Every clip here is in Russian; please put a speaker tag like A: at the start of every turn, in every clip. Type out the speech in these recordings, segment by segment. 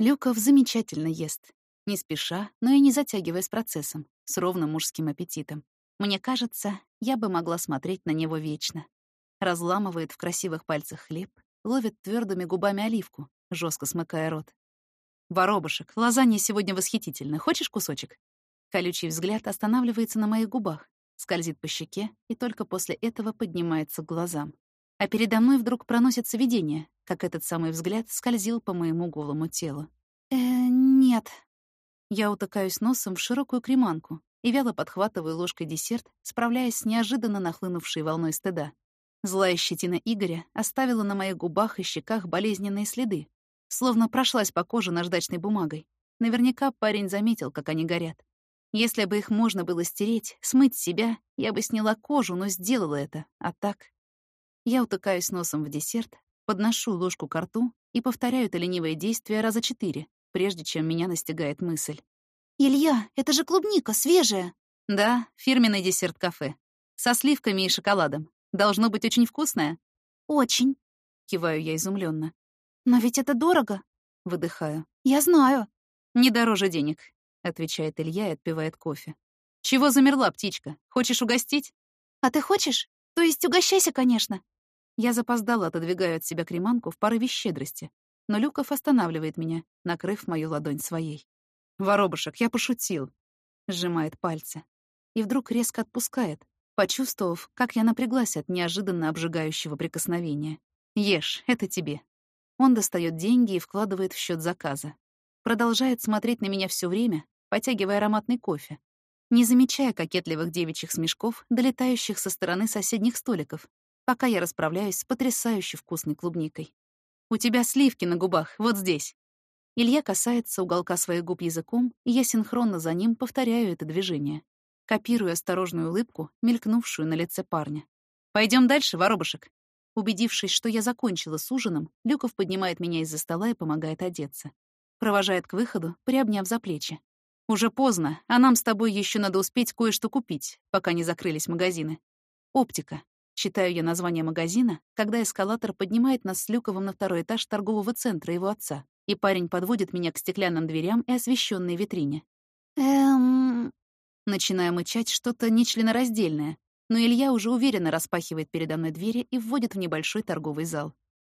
A: Люков замечательно ест. Не спеша, но и не затягивая с процессом, с ровным мужским аппетитом. Мне кажется, я бы могла смотреть на него вечно. Разламывает в красивых пальцах хлеб, ловит твердыми губами оливку, жестко смыкая рот. «Воробушек, лазанья сегодня восхитительно. Хочешь кусочек?» Колючий взгляд останавливается на моих губах, скользит по щеке и только после этого поднимается к глазам. А передо мной вдруг проносится видение, как этот самый взгляд скользил по моему голому телу. «Э, нет», я утыкаюсь носом в широкую креманку и вяло подхватываю ложкой десерт, справляясь с неожиданно нахлынувшей волной стыда. Злая щетина Игоря оставила на моих губах и щеках болезненные следы, словно прошлась по коже наждачной бумагой. Наверняка парень заметил, как они горят. Если бы их можно было стереть, смыть себя, я бы сняла кожу, но сделала это. А так... Я утыкаюсь носом в десерт, подношу ложку к рту и повторяю это ленивое действие раза четыре, прежде чем меня настигает мысль.
B: «Илья, это же клубника, свежая!»
A: «Да, фирменный десерт кафе. Со сливками и шоколадом. Должно быть очень вкусное?»
B: «Очень», —
A: киваю я изумленно.
B: «Но ведь это дорого», —
A: выдыхаю.
B: «Я знаю».
A: «Не дороже денег», — отвечает Илья и отпивает кофе. «Чего замерла, птичка? Хочешь угостить?»
B: «А ты хочешь? То есть угощайся, конечно».
A: Я запоздала, отодвигаю от себя креманку в порыве щедрости, но Люков останавливает меня, накрыв мою ладонь своей. «Воробушек, я пошутил!» Сжимает пальцы. И вдруг резко отпускает, почувствовав, как я напряглась от неожиданно обжигающего прикосновения. «Ешь, это тебе». Он достает деньги и вкладывает в счет заказа. Продолжает смотреть на меня все время, потягивая ароматный кофе, не замечая кокетливых девичьих смешков, долетающих со стороны соседних столиков, пока я расправляюсь с потрясающе вкусной клубникой. У тебя сливки на губах, вот здесь». Илья касается уголка своих губ языком, и я синхронно за ним повторяю это движение, копируя осторожную улыбку, мелькнувшую на лице парня. Пойдем дальше, воробушек». Убедившись, что я закончила с ужином, Люков поднимает меня из-за стола и помогает одеться. Провожает к выходу, приобняв за плечи. «Уже поздно, а нам с тобой еще надо успеть кое-что купить, пока не закрылись магазины. Оптика. Читаю я название магазина, когда эскалатор поднимает нас с Люковым на второй этаж торгового центра его отца, и парень подводит меня к стеклянным дверям и освещенной витрине.
B: «Эм...»
A: Начинаю мычать что-то нечленораздельное, но Илья уже уверенно распахивает передо мной двери и вводит в небольшой торговый зал.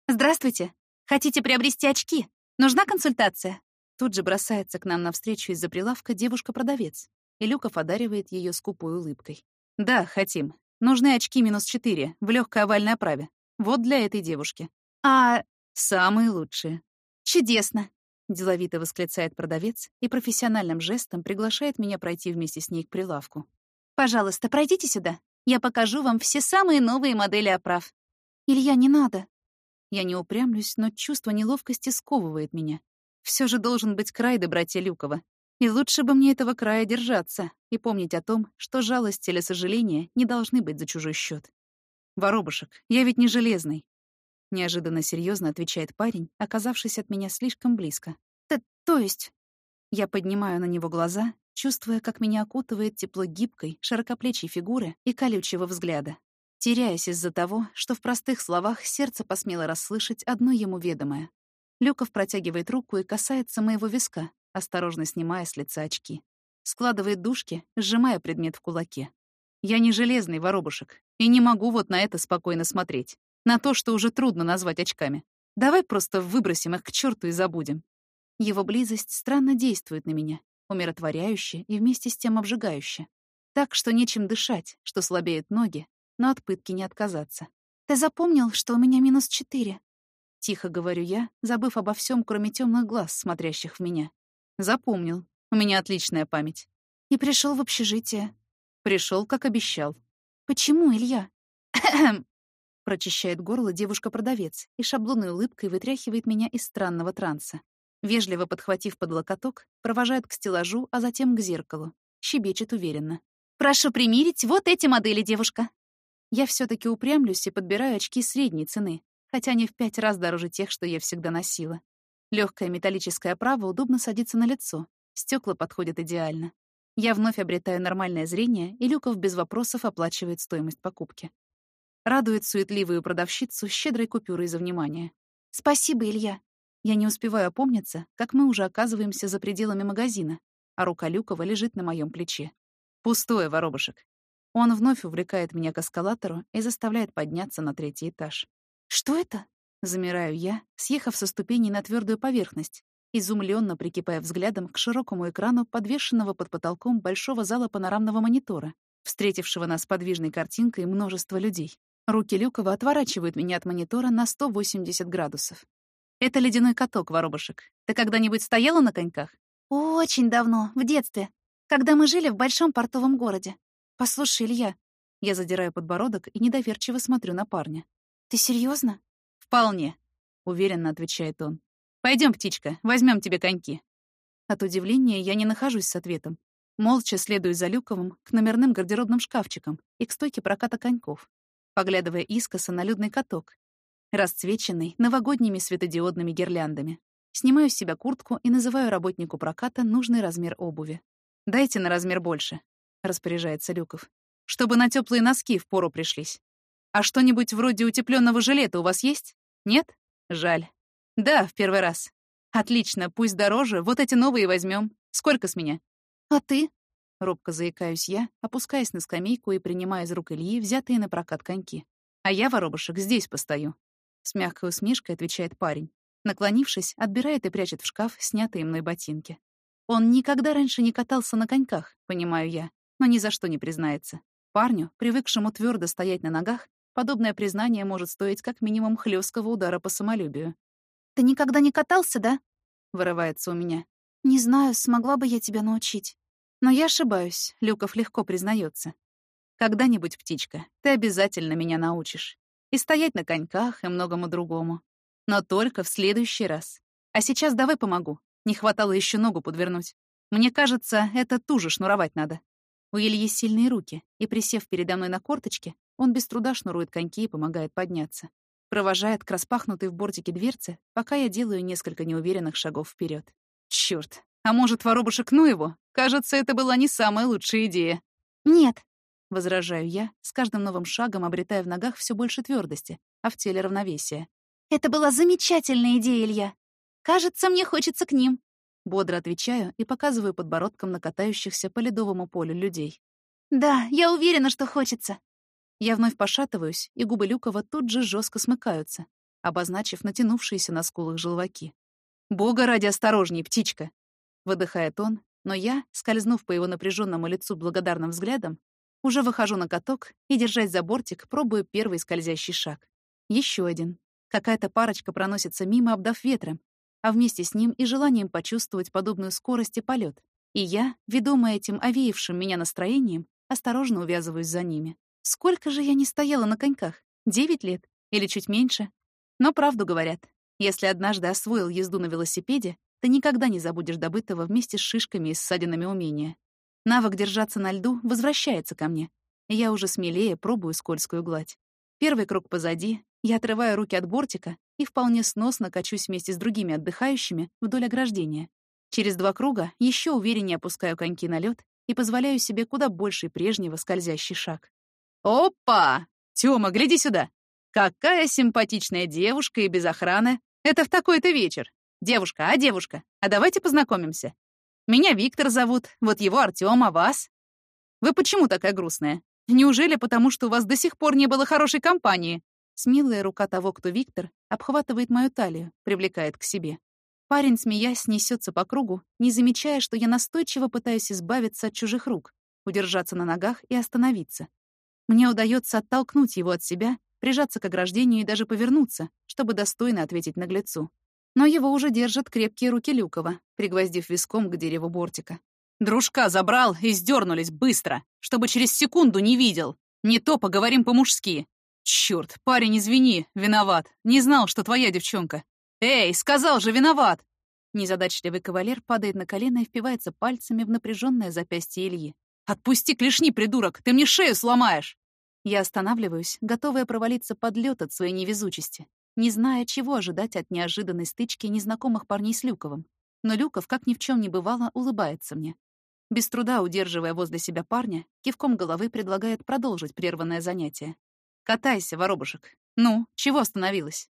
B: «Здравствуйте! Хотите приобрести очки? Нужна консультация?»
A: Тут же бросается к нам навстречу из-за прилавка девушка-продавец, и Люков одаривает ее скупой улыбкой. «Да, хотим. Нужны очки минус четыре в легкой овальной оправе. Вот для этой девушки.
B: А
A: самые лучшие.
B: Чудесно.
A: Деловито восклицает продавец и профессиональным жестом приглашает меня пройти вместе с ней к прилавку.
B: «Пожалуйста, пройдите сюда. Я покажу вам все самые новые модели оправ».
A: «Илья, не надо». Я не упрямлюсь, но чувство неловкости сковывает меня. Все же должен быть край до братья Люкова. И лучше бы мне этого края держаться и помнить о том, что жалость или сожаление не должны быть за чужой счет. «Воробушек, я ведь не железный», — неожиданно серьезно отвечает парень, оказавшись от меня слишком близко.
B: «Т то есть?»
A: Я поднимаю на него глаза, чувствуя, как меня окутывает тепло гибкой, широкоплечей фигуры и колючего взгляда, теряясь из-за того, что в простых словах сердце посмело расслышать одно ему ведомое. Люков протягивает руку и касается моего виска, осторожно снимая с лица очки. Складывает дужки, сжимая предмет в кулаке. Я не железный воробушек, и не могу вот на это спокойно смотреть. На то, что уже трудно назвать очками. Давай просто выбросим их к черту и забудем. Его близость странно действует на меня, умиротворяюще и вместе с тем обжигающе. Так, что нечем дышать, что слабеют ноги, но от пытки не отказаться.
B: «Ты запомнил, что у меня минус четыре?»
A: Тихо говорю я, забыв обо всем, кроме темных глаз, смотрящих в меня. Запомнил. У меня отличная память.
B: И пришел в общежитие.
A: Пришел, как обещал.
B: Почему, Илья?
A: Прочищает горло девушка-продавец и шаблонной улыбкой вытряхивает меня из странного транса. Вежливо подхватив под локоток, провожает к стеллажу, а затем к зеркалу. Щебечет уверенно.
B: «Прошу примерить вот эти модели, девушка».
A: Я все таки упрямлюсь и подбираю очки средней цены, хотя они в пять раз дороже тех, что я всегда носила. Легкая металлическая оправа удобно садится на лицо. Стекла подходят идеально. Я вновь обретаю нормальное зрение, и Люков без вопросов оплачивает стоимость покупки. Радует суетливую продавщицу щедрой купюрой за внимание.
B: «Спасибо, Илья».
A: Я не успеваю опомниться, как мы уже оказываемся за пределами магазина, а рука Люкова лежит на моем плече. Пустое, воробушек. Он вновь увлекает меня к эскалатору и заставляет подняться на третий этаж.
B: «Что это?»
A: Замираю я, съехав со ступеней на твердую поверхность, изумленно прикипая взглядом к широкому экрану, подвешенного под потолком большого зала панорамного монитора, встретившего нас подвижной картинкой множество людей. Руки Люкова отворачивают меня от монитора на 180 градусов. Это ледяной каток, воробушек. Ты когда-нибудь стояла на коньках?
B: Очень давно, в детстве, когда мы жили в большом портовом городе. Послушай, Илья,
A: я задираю подбородок и недоверчиво смотрю на парня.
B: Ты серьезно?
A: Вполне, уверенно отвечает он. Пойдем, птичка, возьмем тебе коньки. От удивления я не нахожусь с ответом. Молча следую за Люковым к номерным гардеробным шкафчикам и к стойке проката коньков, поглядывая искоса на людный каток, расцвеченный новогодними светодиодными гирляндами. Снимаю с себя куртку и называю работнику проката нужный размер обуви. «Дайте на размер больше», — распоряжается Люков. «Чтобы на теплые носки в пору пришлись. А что-нибудь вроде утепленного жилета у вас есть? Нет? Жаль. Да, в первый раз. Отлично, пусть дороже, вот эти новые возьмем. Сколько с меня?
B: А ты?
A: Робко заикаюсь я, опускаясь на скамейку и принимая из рук Ильи взятые на прокат коньки. «А я, воробушек, здесь постою», — с мягкой усмешкой отвечает парень. Наклонившись, отбирает и прячет в шкаф снятые мной ботинки. Он никогда раньше не катался на коньках, понимаю я, но ни за что не признается. Парню, привыкшему твердо стоять на ногах, подобное признание может стоить как минимум хлесткого удара по самолюбию.
B: «Ты никогда не катался, да?»
A: — вырывается у меня.
B: «Не знаю, смогла бы я тебя научить».
A: Но я ошибаюсь, Люков легко признается. Когда-нибудь, птичка, ты обязательно меня научишь. И стоять на коньках, и многому другому. Но только в следующий раз. А сейчас давай помогу. Не хватало еще ногу подвернуть. Мне кажется, это туже шнуровать надо. У Ильи сильные руки, и, присев передо мной на корточке, он без труда шнурует коньки и помогает подняться. Провожает к распахнутой в бортике дверцы, пока я делаю несколько неуверенных шагов вперед. Черт, а может, воробушек ну его? Кажется, это была не самая лучшая идея.
B: Нет,
A: возражаю я, с каждым новым шагом обретая в ногах все больше твердости, а в теле равновесия.
B: Это была замечательная идея, Илья. Кажется, мне хочется к ним.
A: Бодро отвечаю и показываю подбородком на катающихся по ледовому полю людей.
B: Да, я уверена, что хочется.
A: Я вновь пошатываюсь, и губы Люкова тут же жестко смыкаются, обозначив натянувшиеся на скулах желваки. «Бога ради осторожней, птичка!» Выдыхает он, но я, скользнув по его напряженному лицу благодарным взглядом, уже выхожу на каток и, держась за бортик, пробую первый скользящий шаг. Еще один. Какая-то парочка проносится мимо, обдав ветром, а вместе с ним и желанием почувствовать подобную скорость и полет. И я, ведомая этим овеявшим меня настроением, осторожно увязываюсь за ними. Сколько же я не стояла на коньках? Девять лет? Или чуть меньше? Но правду говорят. Если однажды освоил езду на велосипеде, ты никогда не забудешь добытого вместе с шишками и ссадинами умения. Навык держаться на льду возвращается ко мне. Я уже смелее пробую скользкую гладь. Первый круг позади, я отрываю руки от бортика и вполне сносно качусь вместе с другими отдыхающими вдоль ограждения. Через два круга еще увереннее опускаю коньки на лед и позволяю себе куда больше прежнего скользящий шаг. «Опа! Тёма, гляди сюда! Какая симпатичная девушка и без охраны! Это в такой-то вечер! «Девушка, а девушка, а давайте познакомимся. Меня Виктор зовут, вот его Артём, а вас? Вы почему такая грустная? Неужели потому, что у вас до сих пор не было хорошей компании?» Смелая рука того, кто Виктор, обхватывает мою талию, привлекает к себе. Парень, смеясь, несется по кругу, не замечая, что я настойчиво пытаюсь избавиться от чужих рук, удержаться на ногах и остановиться. Мне удается оттолкнуть его от себя, прижаться к ограждению и даже повернуться, чтобы достойно ответить наглецу но его уже держат крепкие руки Люкова, пригвоздив виском к дереву бортика. «Дружка забрал и сдернулись быстро, чтобы через секунду не видел. Не то поговорим по-мужски. Чёрт, парень, извини, виноват. Не знал, что твоя девчонка. Эй, сказал же, виноват!» Незадачливый кавалер падает на колено и впивается пальцами в напряженное запястье Ильи. «Отпусти клешни, придурок! Ты мне шею сломаешь!» Я останавливаюсь, готовая провалиться под лед от своей невезучести не зная, чего ожидать от неожиданной стычки незнакомых парней с Люковым. Но Люков, как ни в чем не бывало, улыбается мне. Без труда удерживая возле себя парня, кивком головы предлагает продолжить прерванное занятие. «Катайся, воробушек. Ну, чего остановилась?»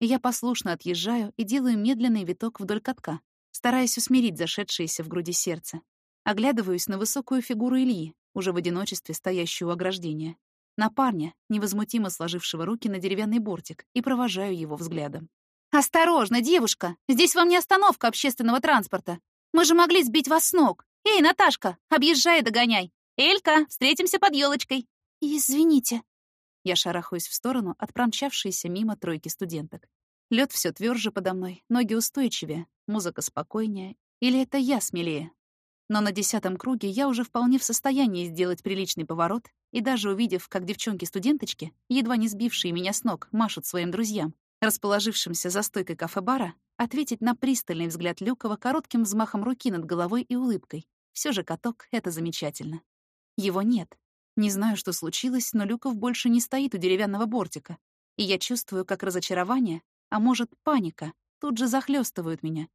A: Я послушно отъезжаю и делаю медленный виток вдоль катка, стараясь усмирить зашедшееся в груди сердце. Оглядываюсь на высокую фигуру Ильи, уже в одиночестве стоящую у ограждения, на парня, невозмутимо сложившего руки на деревянный бортик, и провожаю его взглядом.
B: «Осторожно, девушка! Здесь вам не остановка общественного транспорта. Мы же могли сбить вас с ног. Эй, Наташка, объезжай догоняй. Элька, встретимся под елочкой. Извините.
A: Я шарахаюсь в сторону от промчавшейся мимо тройки студенток. Лед все тверже подо мной, ноги устойчивее, музыка спокойнее. Или это я смелее? Но на десятом круге я уже вполне в состоянии сделать приличный поворот, и даже увидев, как девчонки-студенточки, едва не сбившие меня с ног, машут своим друзьям, расположившимся за стойкой кафе-бара, ответить на пристальный взгляд Люкова коротким взмахом руки над головой и улыбкой. Все же каток — это замечательно. Его нет. Не знаю, что случилось, но Люков больше не стоит у деревянного бортика. И я чувствую, как разочарование, а может, паника, тут же захлестывают меня.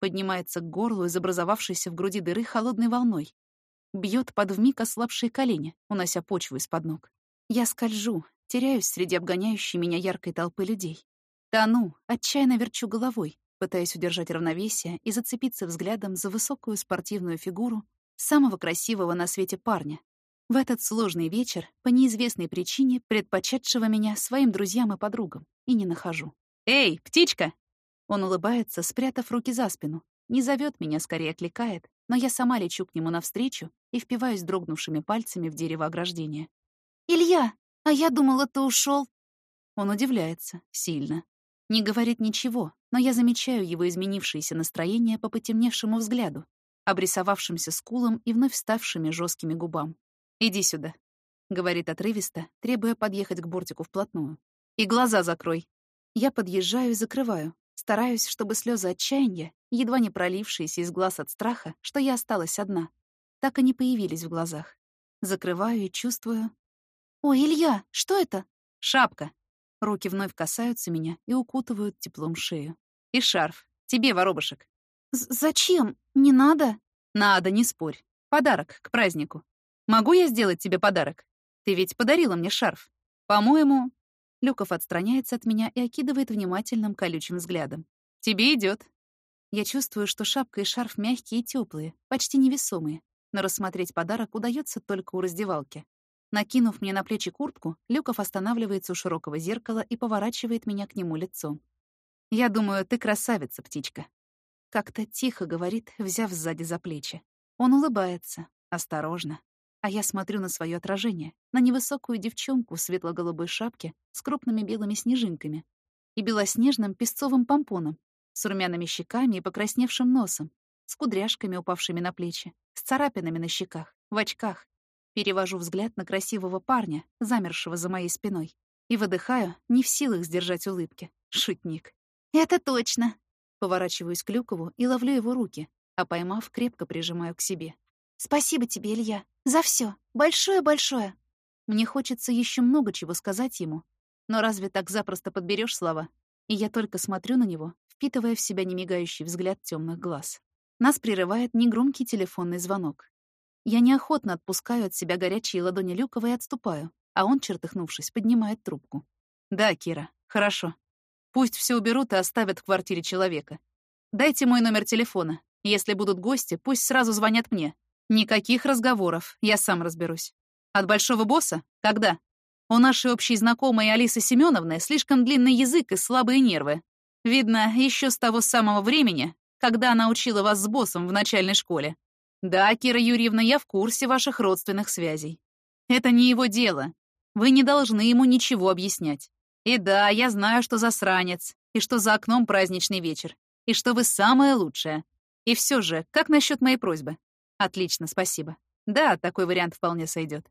A: Поднимается к горлу из образовавшейся в груди дыры холодной волной. Бьет под вмиг ослабшие колени, унося почву из-под ног. Я скольжу, теряюсь среди обгоняющей меня яркой толпы людей. Тону, отчаянно верчу головой, пытаясь удержать равновесие и зацепиться взглядом за высокую спортивную фигуру самого красивого на свете парня. В этот сложный вечер, по неизвестной причине, предпочетшего меня своим друзьям и подругам, и не нахожу. «Эй, птичка!» Он улыбается, спрятав руки за спину. Не зовет меня, скорее окликает, но я сама лечу к нему навстречу и впиваюсь дрогнувшими пальцами в дерево ограждения.
B: «Илья, а я думала, ты ушел.
A: Он удивляется, сильно. Не говорит ничего, но я замечаю его изменившееся настроение по потемневшему взгляду, обрисовавшимся скулам и вновь ставшими жесткими губам. «Иди сюда», — говорит отрывисто, требуя подъехать к бортику вплотную. «И глаза закрой». Я подъезжаю и закрываю, стараюсь, чтобы слезы отчаяния, едва не пролившиеся из глаз от страха, что я осталась одна, так и не появились в глазах. Закрываю и чувствую...
B: «Ой, Илья, что это?»
A: «Шапка», Руки вновь касаются меня и укутывают теплом шею. И шарф. Тебе, воробушек.
B: «Зачем? Не надо?»
A: «Надо, не спорь. Подарок к празднику. Могу я сделать тебе подарок? Ты ведь подарила мне шарф. По-моему...» Люков отстраняется от меня и окидывает внимательным колючим взглядом. «Тебе идет. Я чувствую, что шапка и шарф мягкие и теплые, почти невесомые, но рассмотреть подарок удается только у раздевалки. Накинув мне на плечи куртку, Люков останавливается у широкого зеркала и поворачивает меня к нему лицом. «Я думаю, ты красавица, птичка». Как-то тихо говорит, взяв сзади за плечи. Он улыбается, осторожно. А я смотрю на свое отражение, на невысокую девчонку в светло-голубой шапке с крупными белыми снежинками и белоснежным песцовым помпоном, с румяными щеками и покрасневшим носом, с кудряшками, упавшими на плечи, с царапинами на щеках, в очках, Перевожу взгляд на красивого парня, замершего за моей спиной, и выдыхаю, не в силах сдержать улыбки. Шутник.
B: «Это точно!»
A: Поворачиваюсь к Люкову и ловлю его руки, а поймав, крепко прижимаю к себе.
B: «Спасибо тебе, Илья, за все, Большое-большое!»
A: Мне хочется еще много чего сказать ему, но разве так запросто подберешь слова? И я только смотрю на него, впитывая в себя немигающий взгляд темных глаз. Нас прерывает негромкий телефонный звонок. Я неохотно отпускаю от себя горячие ладони Люкова и отступаю, а он, чертыхнувшись, поднимает трубку. «Да, Кира, хорошо. Пусть все уберут и оставят в квартире человека. Дайте мой номер телефона. Если будут гости, пусть сразу звонят мне. Никаких разговоров, я сам разберусь. От большого босса? Когда? У нашей общей знакомой Алисы Семеновны слишком длинный язык и слабые нервы. Видно, еще с того самого времени, когда она учила вас с боссом в начальной школе. Да, Кира Юрьевна, я в курсе ваших родственных связей. Это не его дело. Вы не должны ему ничего объяснять. И да, я знаю, что засранец, и что за окном праздничный вечер, и что вы самое лучшее. И все же, как насчет моей просьбы? Отлично, спасибо. Да, такой вариант вполне сойдет.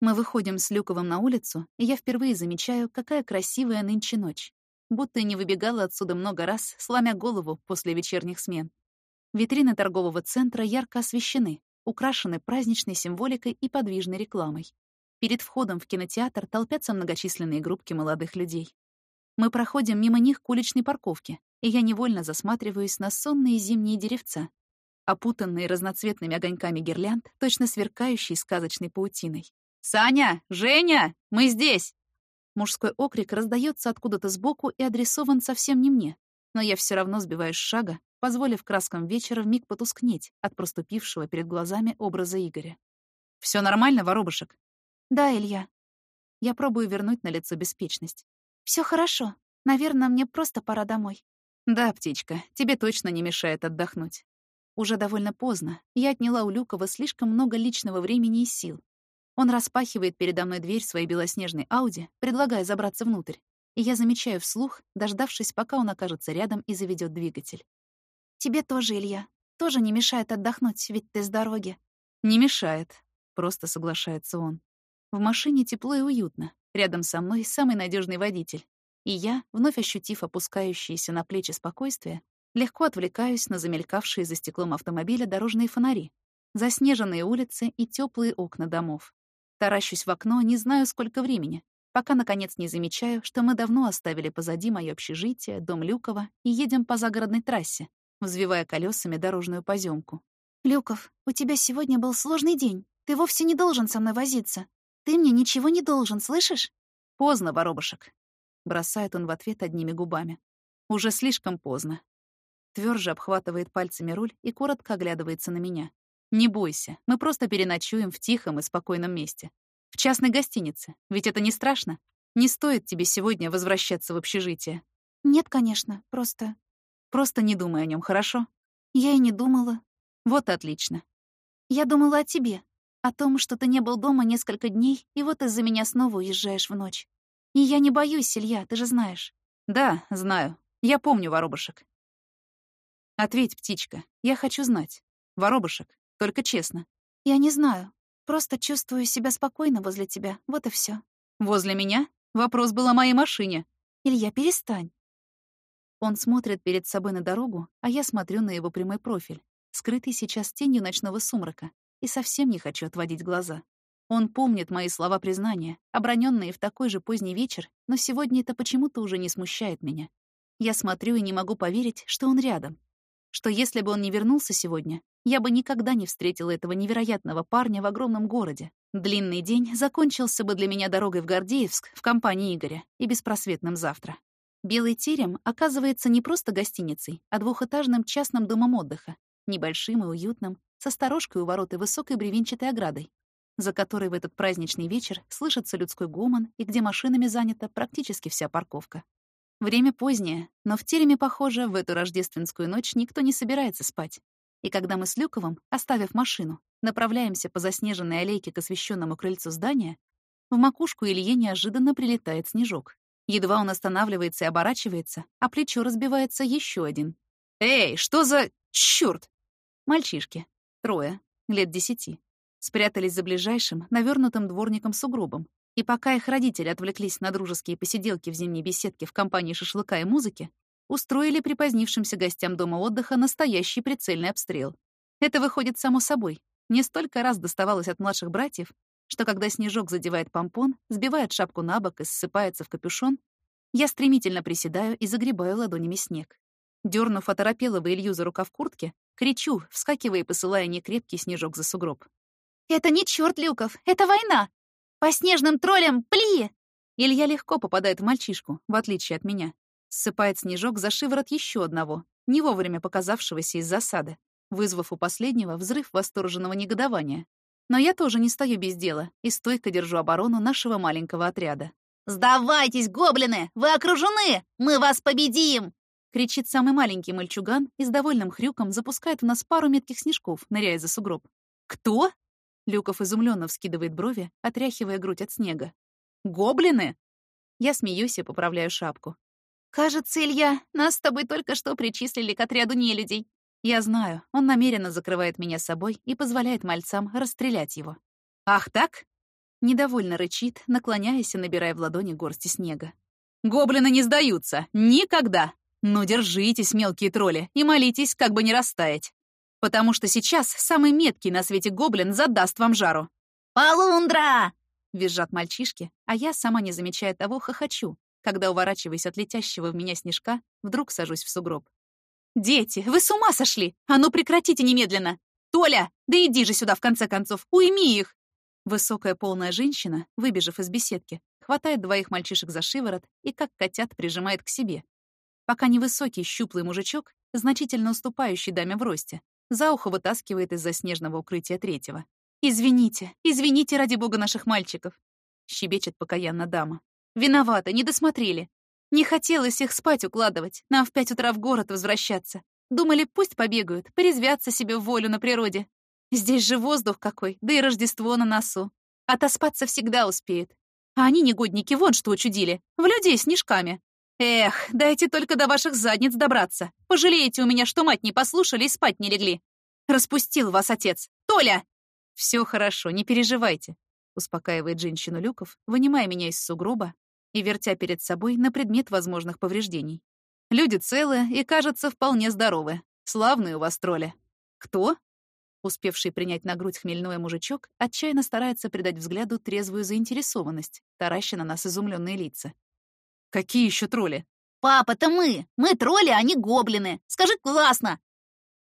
A: Мы выходим с Люковым на улицу, и я впервые замечаю, какая красивая нынче ночь. Будто не выбегала отсюда много раз, сломя голову после вечерних смен. Витрины торгового центра ярко освещены, украшены праздничной символикой и подвижной рекламой. Перед входом в кинотеатр толпятся многочисленные группки молодых людей. Мы проходим мимо них к уличной парковке, и я невольно засматриваюсь на сонные зимние деревца. Опутанные разноцветными огоньками гирлянд, точно сверкающей сказочной паутиной. «Саня! Женя! Мы здесь!» Мужской окрик раздается откуда-то сбоку и адресован совсем не мне, но я все равно сбиваюсь с шага, позволив краскам вечера вмиг потускнеть от проступившего перед глазами образа Игоря. Все нормально, воробушек?»
B: «Да, Илья».
A: Я пробую вернуть на лицо беспечность.
B: Все хорошо. Наверное, мне просто пора домой».
A: «Да, птичка, тебе точно не мешает отдохнуть. Уже довольно поздно. Я отняла у Люкова слишком много личного времени и сил. Он распахивает передо мной дверь своей белоснежной Ауди, предлагая забраться внутрь. И я замечаю вслух, дождавшись, пока он окажется рядом и заведет двигатель.
B: «Тебе тоже, Илья. Тоже не мешает отдохнуть, ведь ты с дороги».
A: «Не мешает», — просто соглашается он. В машине тепло и уютно. Рядом со мной самый надежный водитель. И я, вновь ощутив опускающееся на плечи спокойствие, легко отвлекаюсь на замелькавшие за стеклом автомобиля дорожные фонари, заснеженные улицы и теплые окна домов. Таращусь в окно, не знаю, сколько времени, пока, наконец, не замечаю, что мы давно оставили позади моё общежитие, дом Люкова и едем по загородной трассе, взвивая колесами дорожную поземку.
B: «Люков, у тебя сегодня был сложный день. Ты вовсе не должен со мной возиться. Ты мне ничего не должен, слышишь?»
A: «Поздно, воробушек», — бросает он в ответ одними губами. «Уже слишком поздно». Твёрже обхватывает пальцами руль и коротко оглядывается на меня. «Не бойся, мы просто переночуем в тихом и спокойном месте. В частной гостинице. Ведь это не страшно? Не стоит тебе сегодня возвращаться в общежитие».
B: «Нет, конечно, просто...»
A: «Просто не думай о нем, хорошо?»
B: «Я и не думала».
A: «Вот отлично».
B: «Я думала о тебе. О том, что ты не был дома несколько дней, и вот из-за меня снова уезжаешь в ночь. И я не боюсь, Илья, ты же знаешь.
A: Да, знаю. Я помню воробушек. Ответь, птичка, я хочу знать. Воробушек, только честно.
B: Я не знаю. Просто чувствую себя спокойно возле тебя, вот и все.
A: Возле меня? Вопрос был о моей машине.
B: Илья, перестань.
A: Он смотрит перед собой на дорогу, а я смотрю на его прямой профиль, скрытый сейчас тенью ночного сумрака, и совсем не хочу отводить глаза. Он помнит мои слова признания, оброненные в такой же поздний вечер, но сегодня это почему-то уже не смущает меня. Я смотрю и не могу поверить, что он рядом. Что если бы он не вернулся сегодня, я бы никогда не встретила этого невероятного парня в огромном городе. Длинный день закончился бы для меня дорогой в Гордеевск в компании Игоря и беспросветным завтра. Белый терем оказывается не просто гостиницей, а двухэтажным частным домом отдыха, небольшим и уютным, со сторожкой у ворот и высокой бревенчатой оградой, за которой в этот праздничный вечер слышится людской гомон и где машинами занята практически вся парковка. Время позднее, но в тереме, похоже, в эту рождественскую ночь никто не собирается спать. И когда мы с Люковым, оставив машину, направляемся по заснеженной аллейке к освещенному крыльцу здания, в макушку Илье неожиданно прилетает снежок. Едва он останавливается и оборачивается, а плечо разбивается еще один. «Эй, что за... чёрт!» Мальчишки, Трое, лет десяти. Спрятались за ближайшим, навернутым дворником сугробом. И пока их родители отвлеклись на дружеские посиделки в зимней беседке в компании шашлыка и музыки, устроили припозднившимся гостям дома отдыха настоящий прицельный обстрел. Это выходит само собой. Мне столько раз доставалось от младших братьев, что когда снежок задевает помпон, сбивает шапку на бок и ссыпается в капюшон, я стремительно приседаю и загребаю ладонями снег. Дернув оторопелого Илью за рукав куртки, кричу, вскакивая и посылая некрепкий снежок за сугроб.
B: «Это не черт Люков, это война! По снежным троллям пли!»
A: Илья легко попадает в мальчишку, в отличие от меня. Ссыпает снежок за шиворот еще одного, не вовремя показавшегося из засады, вызвав у последнего взрыв восторженного негодования. Но я тоже не стою без дела и стойко держу оборону нашего маленького отряда.
B: «Сдавайтесь, гоблины! Вы окружены! Мы вас победим!»
A: Кричит самый маленький мальчуган и с довольным хрюком запускает в нас пару метких снежков, ныряя за сугроб. «Кто?» Люков изумленно вскидывает брови, отряхивая грудь от снега. «Гоблины?» Я смеюсь и поправляю шапку.
B: «Кажется, Илья, нас с тобой только что причислили к отряду нелюдей».
A: Я знаю, он намеренно закрывает меня собой и позволяет мальцам расстрелять его. «Ах так?» Недовольно рычит, наклоняясь и набирая в ладони горсти снега. «Гоблины не сдаются! Никогда!» Ну, держитесь, мелкие тролли, и молитесь, как бы не растаять. Потому что сейчас самый меткий на свете гоблин задаст вам жару.
B: «Полундра!»
A: — визжат мальчишки, а я, сама не замечая того, хохочу, когда, уворачиваясь от летящего в меня снежка, вдруг сажусь в сугроб.
B: Дети, вы с ума сошли! А ну прекратите немедленно! Толя, да иди же сюда, в конце концов, уйми их!»
A: Высокая полная женщина, выбежав из беседки, хватает двоих мальчишек за шиворот и, как котят, прижимает к себе. Пока невысокий, щуплый мужичок, значительно уступающий даме в росте, за ухо вытаскивает из-за снежного укрытия третьего. «Извините, извините ради бога наших мальчиков!» — щебечет покаянно дама. «Виновата, не досмотрели. Не хотелось их спать укладывать, нам в пять утра в город возвращаться. Думали, пусть побегают, порезвятся себе в волю на природе. Здесь же воздух какой, да и Рождество на носу. Отоспаться всегда успеют. А они, негодники, вон что учудили. В людей снежками. Эх, дайте только до ваших задниц добраться. Пожалеете у меня, что мать не послушали и спать не легли. Распустил вас отец. Толя! Все хорошо, не переживайте. Успокаивает женщину Люков, вынимая меня из сугроба и вертя перед собой на предмет возможных повреждений. Люди целы и, кажется, вполне здоровы. Славные у вас тролли. Кто? Успевший принять на грудь хмельной мужичок отчаянно старается придать взгляду трезвую заинтересованность, тараща на нас изумленные лица. «Какие еще тролли?»
B: «Папа-то мы! Мы тролли, а не гоблины! Скажи классно!»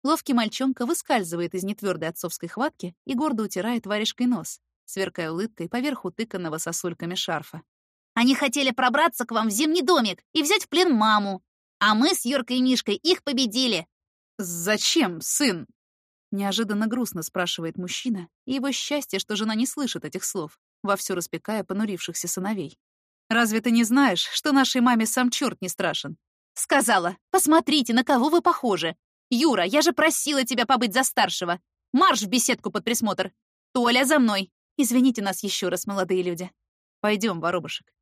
A: Ловкий мальчонка выскальзывает из нетвердой отцовской хватки и гордо утирает варежкой нос, сверкая улыбкой поверх утыканного сосульками шарфа.
B: «Они хотели пробраться к вам в зимний домик и взять в плен маму, а мы с Юркой и Мишкой их победили!»
A: «Зачем, сын?» Неожиданно грустно спрашивает мужчина, и его счастье, что жена не слышит этих слов, вовсю распекая понурившихся сыновей. «Разве ты не знаешь, что нашей маме сам черт не страшен?»
B: «Сказала, посмотрите, на кого вы похожи! Юра, я же просила тебя побыть за старшего! Марш в беседку под присмотр! Толя, за мной! Извините нас еще раз, молодые люди!»
A: Пойдем, воробушек».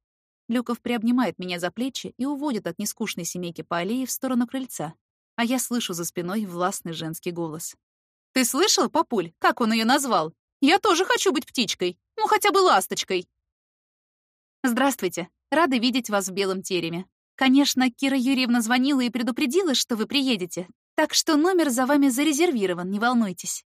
A: Люков приобнимает меня за плечи и уводит от нескучной семейки по аллее в сторону крыльца, а я слышу за спиной властный женский голос. Ты слышал, папуль, как он ее назвал? Я тоже хочу быть птичкой. Ну, хотя бы ласточкой. Здравствуйте. Рада видеть вас в белом тереме. Конечно, Кира Юрьевна звонила и предупредила, что вы приедете, так что номер за вами зарезервирован, не волнуйтесь.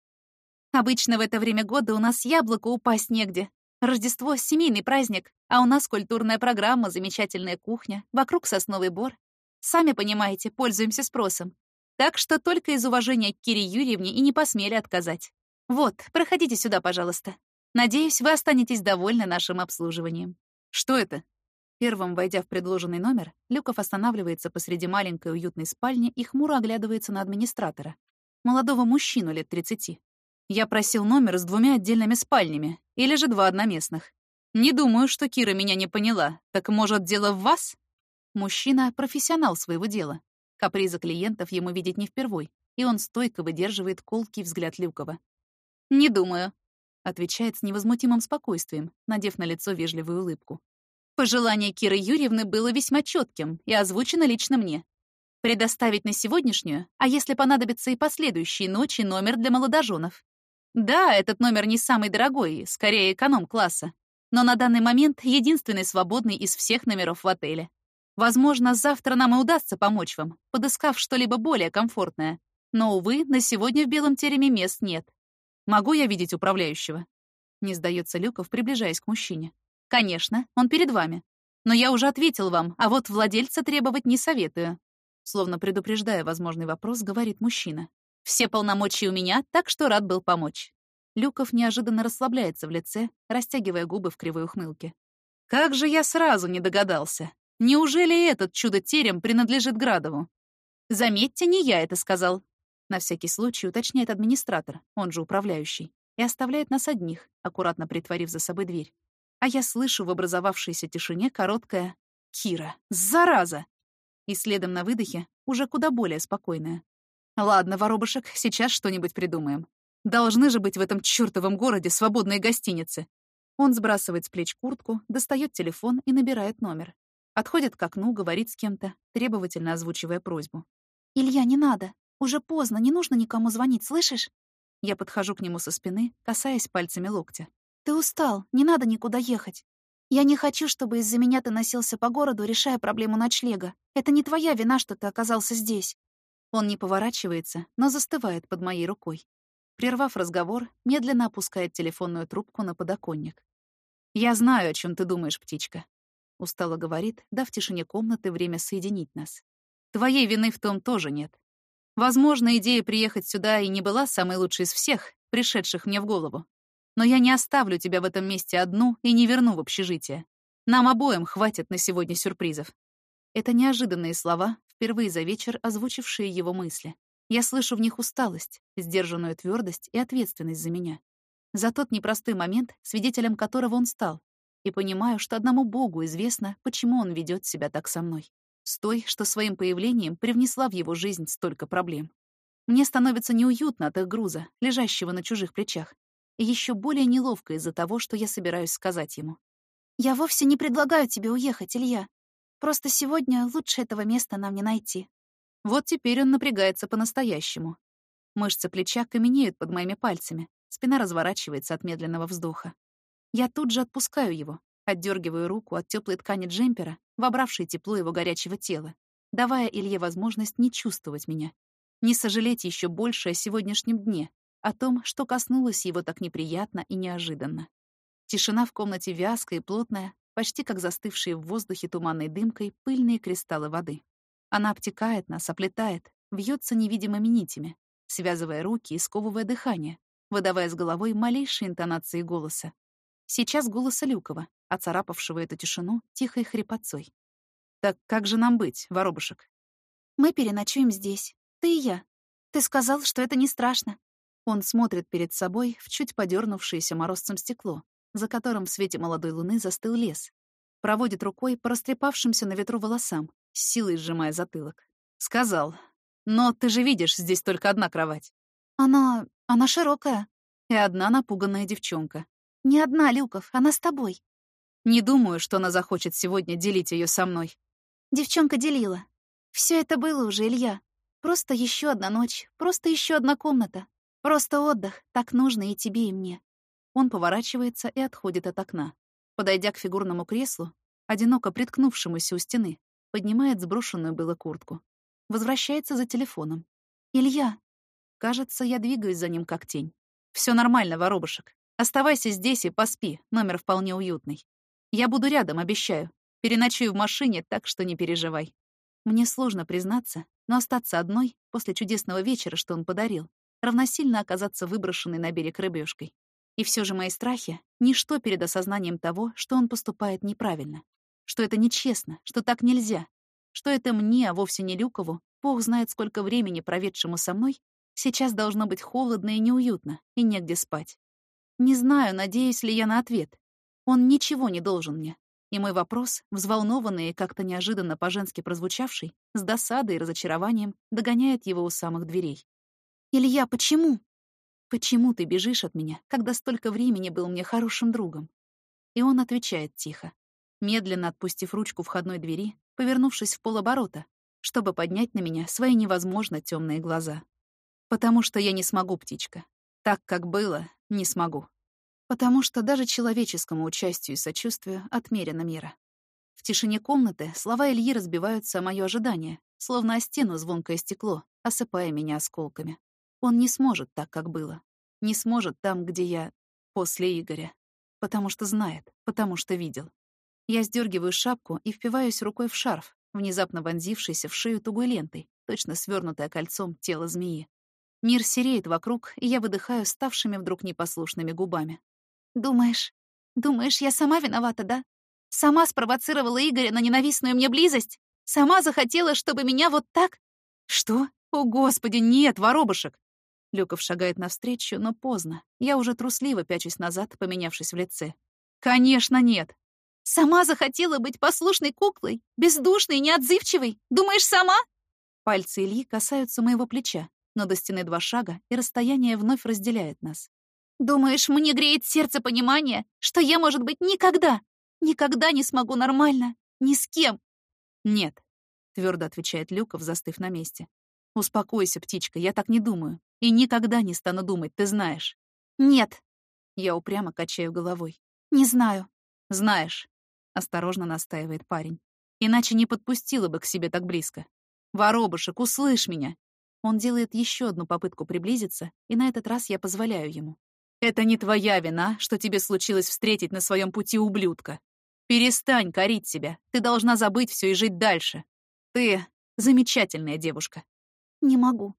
A: Обычно в это время года у нас яблоко упасть негде. Рождество — семейный праздник, а у нас культурная программа, замечательная кухня, вокруг сосновый бор. Сами понимаете, пользуемся спросом. Так что только из уважения к Кире Юрьевне и не посмели отказать. Вот, проходите сюда, пожалуйста. Надеюсь, вы останетесь довольны нашим обслуживанием. Что это? Первым, войдя в предложенный номер, Люков останавливается посреди маленькой уютной спальни и хмуро оглядывается на администратора. Молодого мужчину лет 30. Я просил номер с двумя отдельными спальнями, или же два одноместных. Не думаю, что Кира меня не поняла. Так, может, дело в вас? Мужчина — профессионал своего дела. Капризы клиентов ему видеть не впервой, и он стойко выдерживает колкий взгляд Люкова. «Не думаю», — отвечает с невозмутимым спокойствием, надев на лицо вежливую улыбку. Пожелание Киры Юрьевны было весьма четким и озвучено лично мне. Предоставить на сегодняшнюю, а если понадобится и последующие ночи, номер для молодоженов. Да, этот номер не самый дорогой, скорее эконом-класса, но на данный момент единственный свободный из всех номеров в отеле. Возможно, завтра нам и удастся помочь вам, подыскав что-либо более комфортное. Но, увы, на сегодня в Белом тереме мест нет. Могу я видеть управляющего?» Не сдается Люков, приближаясь к мужчине. «Конечно, он перед вами. Но я уже ответил вам, а вот владельца требовать не советую». Словно предупреждая возможный вопрос, говорит мужчина. «Все полномочия у меня, так что рад был помочь». Люков неожиданно расслабляется в лице, растягивая губы в кривой ухмылке. «Как же я сразу не догадался!» Неужели этот чудо-терем принадлежит Градову? Заметьте, не я это сказал. На всякий случай уточняет администратор, он же управляющий, и оставляет нас одних, аккуратно притворив за собой дверь. А я слышу в образовавшейся тишине короткое «Кира, зараза!» И следом на выдохе уже куда более спокойное. «Ладно, воробушек, сейчас что-нибудь придумаем. Должны же быть в этом чёртовом городе свободные гостиницы». Он сбрасывает с плеч куртку, достает телефон и набирает номер. Отходит к окну, говорит с кем-то, требовательно озвучивая просьбу. «Илья, не надо. Уже поздно, не нужно никому звонить, слышишь?» Я подхожу к нему со спины, касаясь пальцами локтя. «Ты устал, не надо никуда ехать. Я не хочу, чтобы из-за меня ты носился по городу, решая проблему ночлега. Это не твоя вина, что ты оказался здесь». Он не поворачивается, но застывает под моей рукой. Прервав разговор, медленно опускает телефонную трубку на подоконник. «Я знаю, о чем ты думаешь, птичка. Устало говорит, дав тишине комнаты время соединить нас. Твоей вины в том тоже нет. Возможно, идея приехать сюда и не была самой лучшей из всех, пришедших мне в голову. Но я не оставлю тебя в этом месте одну и не верну в общежитие. Нам обоим хватит на сегодня сюрпризов. Это неожиданные слова, впервые за вечер озвучившие его мысли. Я слышу в них усталость, сдержанную твердость и ответственность за меня. За тот непростой момент, свидетелем которого он стал. И понимаю, что одному Богу известно, почему он ведет себя так со мной. С той, что своим появлением привнесла в его жизнь столько проблем. Мне становится неуютно от их груза, лежащего на чужих плечах. И еще более неловко из-за того, что я собираюсь сказать ему.
B: «Я вовсе не предлагаю тебе уехать, Илья. Просто сегодня лучше этого места нам не найти.
A: Вот теперь он напрягается по-настоящему. Мышцы плеча каменеют под моими пальцами, спина разворачивается от медленного вздоха. Я тут же отпускаю его, отдергиваю руку от теплой ткани джемпера, вобравшей тепло его горячего тела, давая Илье возможность не чувствовать меня, не сожалеть еще больше о сегодняшнем дне, о том, что коснулось его так неприятно и неожиданно. Тишина в комнате вязкая и плотная, почти как застывшие в воздухе туманной дымкой пыльные кристаллы воды. Она обтекает нас, оплетает, вьется невидимыми нитями, связывая руки и сковывая дыхание, выдавая с головой малейшие интонации голоса. Сейчас голоса Люкова, оцарапавшего эту тишину тихой хрипотцой. «Так как же нам быть, воробушек?»
B: «Мы переночуем здесь, ты и я. Ты сказал, что это не страшно».
A: Он смотрит перед собой в чуть подернувшееся морозцем стекло, за которым в свете молодой луны застыл лес. Проводит рукой по растрепавшимся на ветру волосам, с силой сжимая затылок. Сказал. «Но ты же видишь, здесь только одна кровать».
B: «Она... она широкая».
A: И одна напуганная девчонка.
B: «Не одна, Люков, она с тобой».
A: Не думаю, что она захочет сегодня делить ее со мной.
B: Девчонка делила. Все это было уже, Илья. Просто еще одна ночь, просто еще одна комната. Просто отдых, так нужно и тебе, и мне.
A: Он поворачивается и отходит от окна. Подойдя к фигурному креслу, одиноко приткнувшемуся у стены, поднимает сброшенную было куртку. Возвращается за телефоном. «Илья!» Кажется, я двигаюсь за ним как тень. Все нормально, воробушек. Оставайся здесь и поспи, номер вполне уютный. Я буду рядом, обещаю. Переночую в машине, так что не переживай. Мне сложно признаться, но остаться одной после чудесного вечера, что он подарил, равносильно оказаться выброшенной на берег рыбешкой. И все же мои страхи — ничто перед осознанием того, что он поступает неправильно, что это нечестно, что так нельзя, что это мне, а вовсе не Люкову, бог знает сколько времени проведшему со мной, сейчас должно быть холодно и неуютно, и негде спать. Не знаю, надеюсь ли я на ответ. Он ничего не должен мне. И мой вопрос, взволнованный и как-то неожиданно по-женски прозвучавший, с досадой и разочарованием, догоняет его у самых дверей.
B: «Илья, почему?»
A: Почему ты бежишь от меня, когда столько времени был мне хорошим другом? И он отвечает тихо, медленно отпустив ручку входной двери, повернувшись в полоборота, чтобы поднять на меня свои невозможно темные глаза. Потому что я не смогу, птичка. Так, как было, не смогу. Потому что даже человеческому участию и сочувствию отмерена мера. В тишине комнаты слова Ильи разбиваются о моё ожидание, словно о стену звонкое стекло, осыпая меня осколками. Он не сможет так, как было. Не сможет там, где я после Игоря. Потому что знает, потому что видел. Я сдергиваю шапку и впиваюсь рукой в шарф, внезапно вонзившийся в шею тугой лентой, точно свернутое кольцом тело змеи. Мир сереет вокруг, и я выдыхаю ставшими вдруг непослушными губами.
B: «Думаешь, думаешь, я сама виновата, да? Сама спровоцировала Игоря на ненавистную мне близость? Сама захотела, чтобы меня вот так...»
A: «Что? О, Господи, нет, воробушек! Люков шагает навстречу, но поздно. Я уже трусливо пячусь назад, поменявшись в лице. «Конечно нет!»
B: «Сама захотела быть послушной куклой? Бездушной, неотзывчивой? Думаешь, сама?»
A: Пальцы Ильи касаются моего плеча, но до стены два шага, и расстояние вновь разделяет нас.
B: «Думаешь, мне греет сердце понимание, что я, может быть, никогда, никогда не смогу нормально, ни с кем?»
A: «Нет», — твердо отвечает Люков, застыв на месте. «Успокойся, птичка, я так не думаю. И никогда не стану думать, ты знаешь.
B: Нет.
A: Я упрямо качаю головой.
B: Не знаю.
A: Знаешь. Осторожно настаивает парень. Иначе не подпустила бы к себе так близко. Воробушек, услышь меня. Он делает еще одну попытку приблизиться, и на этот раз я позволяю ему. Это не твоя вина, что тебе случилось встретить на своем пути ублюдка. Перестань корить себя. Ты должна забыть все и жить дальше. Ты замечательная девушка.
B: Не могу.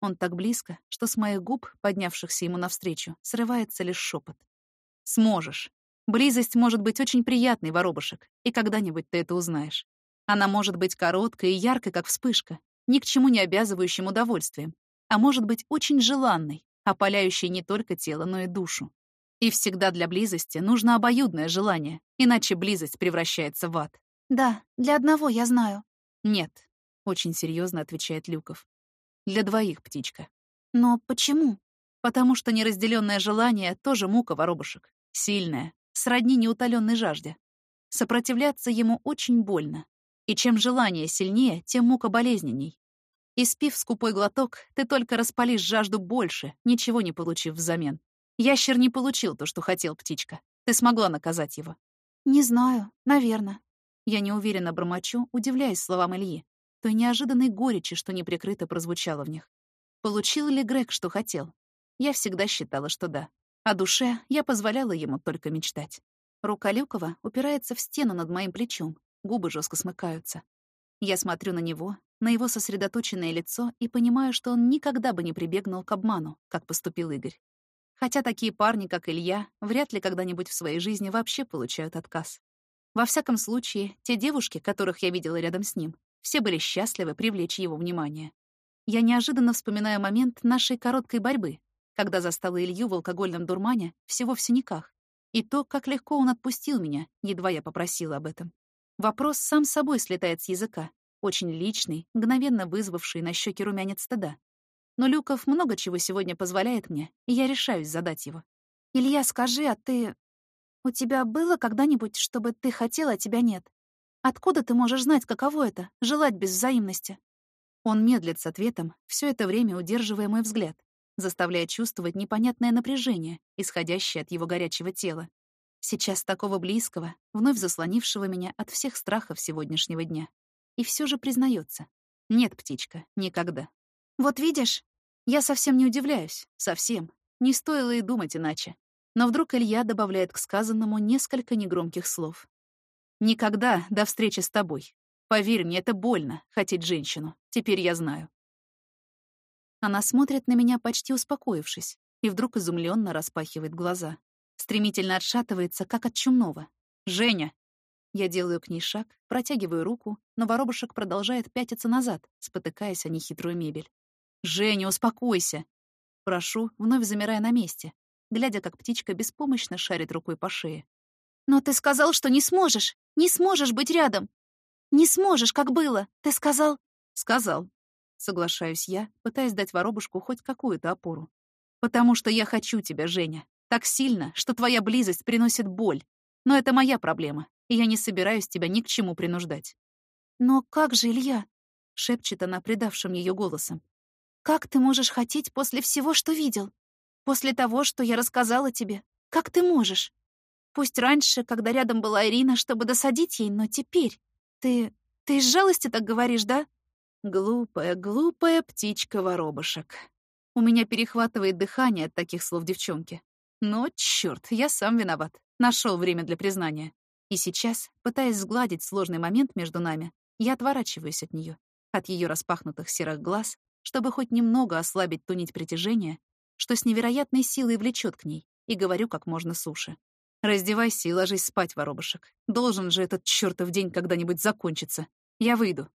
A: Он так близко, что с моих губ, поднявшихся ему навстречу, срывается лишь шепот. «Сможешь. Близость может быть очень приятной, воробушек, и когда-нибудь ты это узнаешь. Она может быть короткой и яркой, как вспышка, ни к чему не обязывающим удовольствием, а может быть очень желанной, опаляющей не только тело, но и душу. И всегда для близости нужно обоюдное желание, иначе близость превращается в ад.
B: «Да, для одного я знаю».
A: «Нет», — очень серьезно отвечает Люков. «Для двоих, птичка».
B: «Но почему?»
A: «Потому что неразделенное желание тоже мука воробушек. Сильная, сродни неутоленной жажде. Сопротивляться ему очень больно. И чем желание сильнее, тем мука болезненней. И спив скупой глоток, ты только распалишь жажду больше, ничего не получив взамен. Ящер не получил то, что хотел птичка. Ты смогла наказать его.
B: Не знаю, наверное.
A: Я неуверенно бормочу, удивляясь словам Ильи, той неожиданной горечи, что неприкрыто прозвучало в них. Получил ли Грег, что хотел? Я всегда считала, что да. О душе я позволяла ему только мечтать. Рука Люкова упирается в стену над моим плечом, губы жестко смыкаются. Я смотрю на него, на его сосредоточенное лицо и понимаю, что он никогда бы не прибегнул к обману, как поступил Игорь. Хотя такие парни, как Илья, вряд ли когда-нибудь в своей жизни вообще получают отказ. Во всяком случае, те девушки, которых я видела рядом с ним, все были счастливы привлечь его внимание. Я неожиданно вспоминаю момент нашей короткой борьбы, когда застала Илью в алкогольном дурмане всего в синяках, и то, как легко он отпустил меня, едва я попросила об этом. Вопрос сам собой слетает с языка, очень личный, мгновенно вызвавший на щеки румянец стыда. Но Люков много чего сегодня позволяет мне, и я решаюсь задать его.
B: «Илья, скажи, а ты... У тебя было когда-нибудь, чтобы ты хотел, а тебя нет? Откуда ты можешь знать, каково это — желать без взаимности?»
A: Он медлит с ответом, все это время удерживая мой взгляд, заставляя чувствовать непонятное напряжение, исходящее от его горячего тела. Сейчас такого близкого, вновь заслонившего меня от всех страхов сегодняшнего дня. И все же признается. Нет, птичка, никогда. Вот видишь, я совсем не удивляюсь, совсем. Не стоило и думать иначе. Но вдруг Илья добавляет к сказанному несколько негромких слов. «Никогда до встречи с тобой. Поверь мне, это больно — хотеть женщину. Теперь я знаю». Она смотрит на меня, почти успокоившись, и вдруг изумленно распахивает глаза. Стремительно отшатывается, как от чумного. «Женя!» Я делаю к ней шаг, протягиваю руку, но воробушек продолжает пятиться назад, спотыкаясь о нехитрую мебель. «Женя, успокойся!» Прошу, вновь замирая на месте, глядя, как птичка беспомощно шарит рукой по шее.
B: «Но ты сказал, что не сможешь! Не сможешь быть рядом! Не сможешь, как было! Ты сказал...»
A: «Сказал», — соглашаюсь я, пытаясь дать воробушку хоть какую-то опору. «Потому что я хочу тебя, Женя. Так сильно, что твоя близость приносит боль. Но это моя проблема, и я не собираюсь тебя ни к чему принуждать».
B: «Но как же, Илья?» — шепчет она предавшим ее голосом. Как ты можешь хотеть после всего, что видел? После того, что я рассказала тебе? Как ты можешь? Пусть раньше, когда рядом была Ирина, чтобы досадить ей, но теперь... Ты... ты из жалости так говоришь, да?
A: Глупая, глупая птичка-воробушек. У меня перехватывает дыхание от таких слов девчонки. Но, чёрт, я сам виноват. Нашел время для признания. И сейчас, пытаясь сгладить сложный момент между нами, я отворачиваюсь от нее, от ее распахнутых серых глаз, чтобы хоть немного ослабить ту притяжения, что с невероятной силой влечет к ней, и говорю как можно суше. «Раздевайся и ложись спать, воробушек. Должен же этот чертов день когда-нибудь закончиться. Я выйду».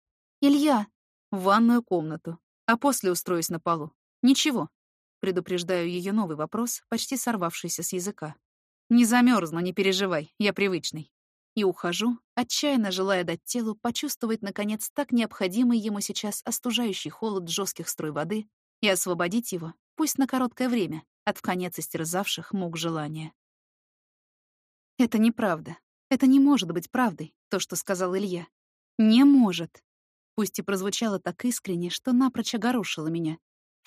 B: «Илья!»
A: «В ванную комнату. А после устроюсь на полу. Ничего». Предупреждаю ее новый вопрос, почти сорвавшийся с языка. «Не замерзну, не переживай, я привычный и ухожу, отчаянно желая дать телу почувствовать, наконец, так необходимый ему сейчас остужающий холод жестких струй воды и освободить его, пусть на короткое время, от вконец истерзавших мук желания. Это неправда. Это не может быть правдой, то, что сказал Илья. Не может. Пусть и прозвучало так искренне, что напрочь огорошило меня.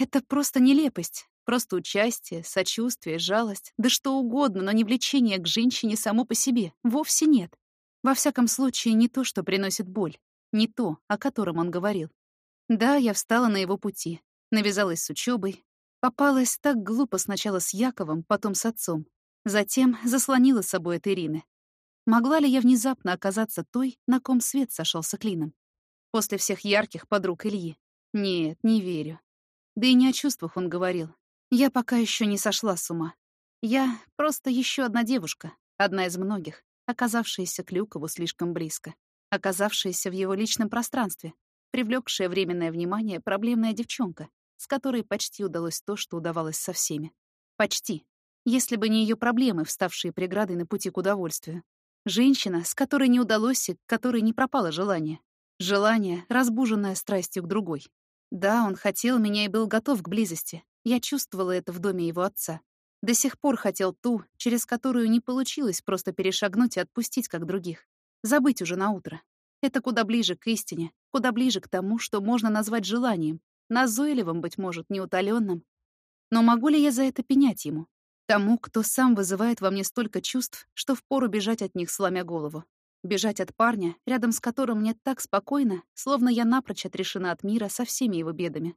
A: Это просто нелепость, просто участие, сочувствие, жалость, да что угодно, но не влечение к женщине само по себе. Вовсе нет. Во всяком случае, не то, что приносит боль. Не то, о котором он говорил. Да, я встала на его пути, навязалась с учебой, попалась так глупо сначала с Яковом, потом с отцом. Затем заслонила собой от Ирины. Могла ли я внезапно оказаться той, на ком свет сошелся клином? После всех ярких подруг Ильи? Нет, не верю. Да и не о чувствах он говорил. Я пока еще не сошла с ума. Я просто еще одна девушка, одна из многих, оказавшаяся к Люкову слишком близко, оказавшаяся в его личном пространстве, привлекшая временное внимание проблемная девчонка, с которой почти удалось то, что удавалось со всеми. Почти. Если бы не ее проблемы, вставшие преградой на пути к удовольствию. Женщина, с которой не удалось и которой не пропало желание. Желание, разбуженное страстью к другой. Да, он хотел меня и был готов к близости. Я чувствовала это в доме его отца. До сих пор хотел ту, через которую не получилось просто перешагнуть и отпустить, как других. Забыть уже на утро. Это куда ближе к истине, куда ближе к тому, что можно назвать желанием, назойливым, быть может, неутоленным. Но могу ли я за это пенять ему? Тому, кто сам вызывает во мне столько чувств, что впору бежать от них, сломя голову. Бежать от парня, рядом с которым мне так спокойно, словно я напрочь отрешена от мира со всеми его бедами.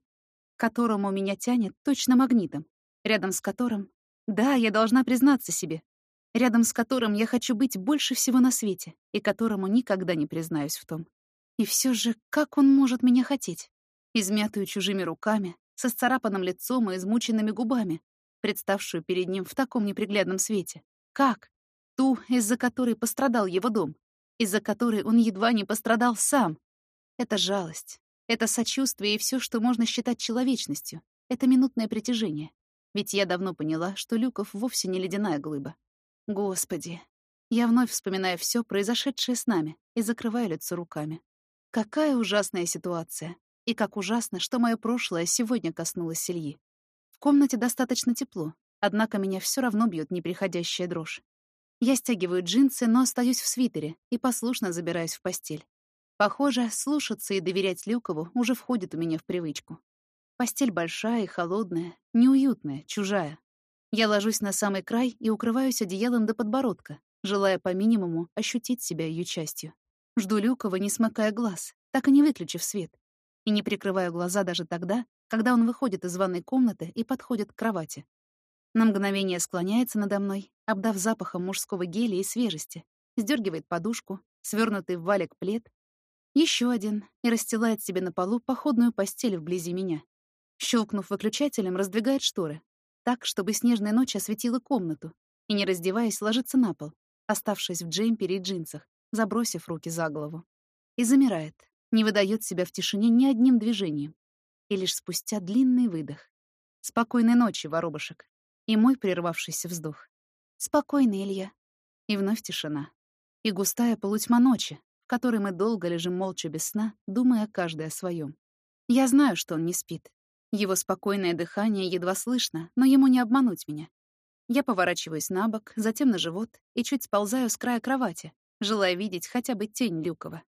A: Которому меня тянет точно магнитом. Рядом с которым... Да, я должна признаться себе. Рядом с которым я хочу быть больше всего на свете, и которому никогда не признаюсь в том. И все же, как он может меня хотеть? Измятую чужими руками, со сцарапанным лицом и измученными губами, представшую перед ним в таком неприглядном свете. Как? Ту, из-за которой пострадал его дом, из-за которой он едва не пострадал сам. Это жалость, это сочувствие и все, что можно считать человечностью. Это минутное притяжение. Ведь я давно поняла, что Люков вовсе не ледяная глыба. Господи. Я вновь вспоминаю все произошедшее с нами и закрываю лицо руками. Какая ужасная ситуация. И как ужасно, что мое прошлое сегодня коснулось Ильи комнате достаточно тепло, однако меня все равно бьет неприходящая дрожь. Я стягиваю джинсы, но остаюсь в свитере и послушно забираюсь в постель. Похоже, слушаться и доверять Люкову уже входит у меня в привычку. Постель большая и холодная, неуютная, чужая. Я ложусь на самый край и укрываюсь одеялом до подбородка, желая по минимуму ощутить себя ее частью. Жду Люкова, не смыкая глаз, так и не выключив свет. И не прикрываю глаза даже тогда, когда он выходит из ванной комнаты и подходит к кровати. На мгновение склоняется надо мной, обдав запахом мужского геля и свежести, сдергивает подушку, свернутый в валик плед, еще один и расстилает себе на полу походную постель вблизи меня. Щелкнув выключателем, раздвигает шторы, так, чтобы снежная ночь осветила комнату, и, не раздеваясь, ложится на пол, оставшись в джемпере и джинсах, забросив руки за голову. И замирает, не выдает себя в тишине ни одним движением, и лишь спустя длинный выдох. «Спокойной ночи, воробушек!» И мой прервавшийся вздох. «Спокойно, Илья!» И вновь тишина. И густая полутьма ночи, в которой мы долго лежим молча без сна, думая каждый о своем. Я знаю, что он не спит. Его спокойное дыхание едва слышно, но ему не обмануть меня. Я поворачиваюсь на бок, затем на живот и чуть сползаю с края кровати, желая видеть хотя бы тень Люкова.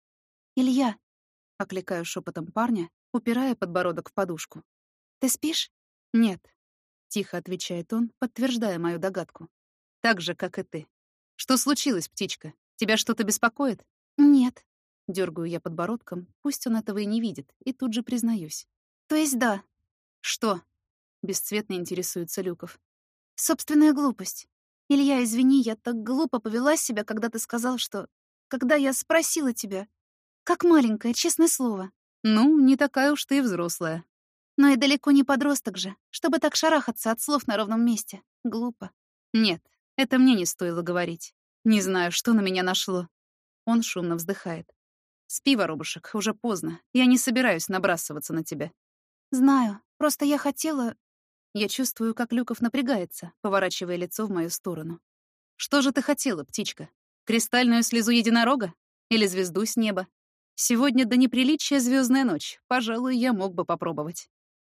A: «Илья!» — окликаю шепотом парня, упирая подбородок в подушку. «Ты спишь?» «Нет», — тихо отвечает он, подтверждая мою догадку. «Так же, как и ты. Что случилось, птичка? Тебя что-то беспокоит?» «Нет», — дергаю я подбородком, пусть он этого и не видит, и тут же признаюсь. «То есть да». «Что?» — бесцветно интересуется Люков. «Собственная глупость. Илья, извини, я так глупо повела себя, когда ты сказал, что... Когда я спросила тебя. Как маленькая, честное слово. Ну, не такая уж ты и взрослая. Но и далеко не подросток же, чтобы так шарахаться от слов на ровном месте. Глупо. Нет, это мне не стоило говорить. Не знаю, что на меня нашло. Он шумно вздыхает. Спи, воробушек, уже поздно. Я не собираюсь набрасываться на тебя. Знаю, просто я хотела... Я чувствую, как Люков напрягается, поворачивая лицо в мою сторону. Что же ты хотела, птичка? Кристальную слезу единорога? Или звезду с неба? Сегодня до неприличия звездная ночь. Пожалуй, я мог бы попробовать.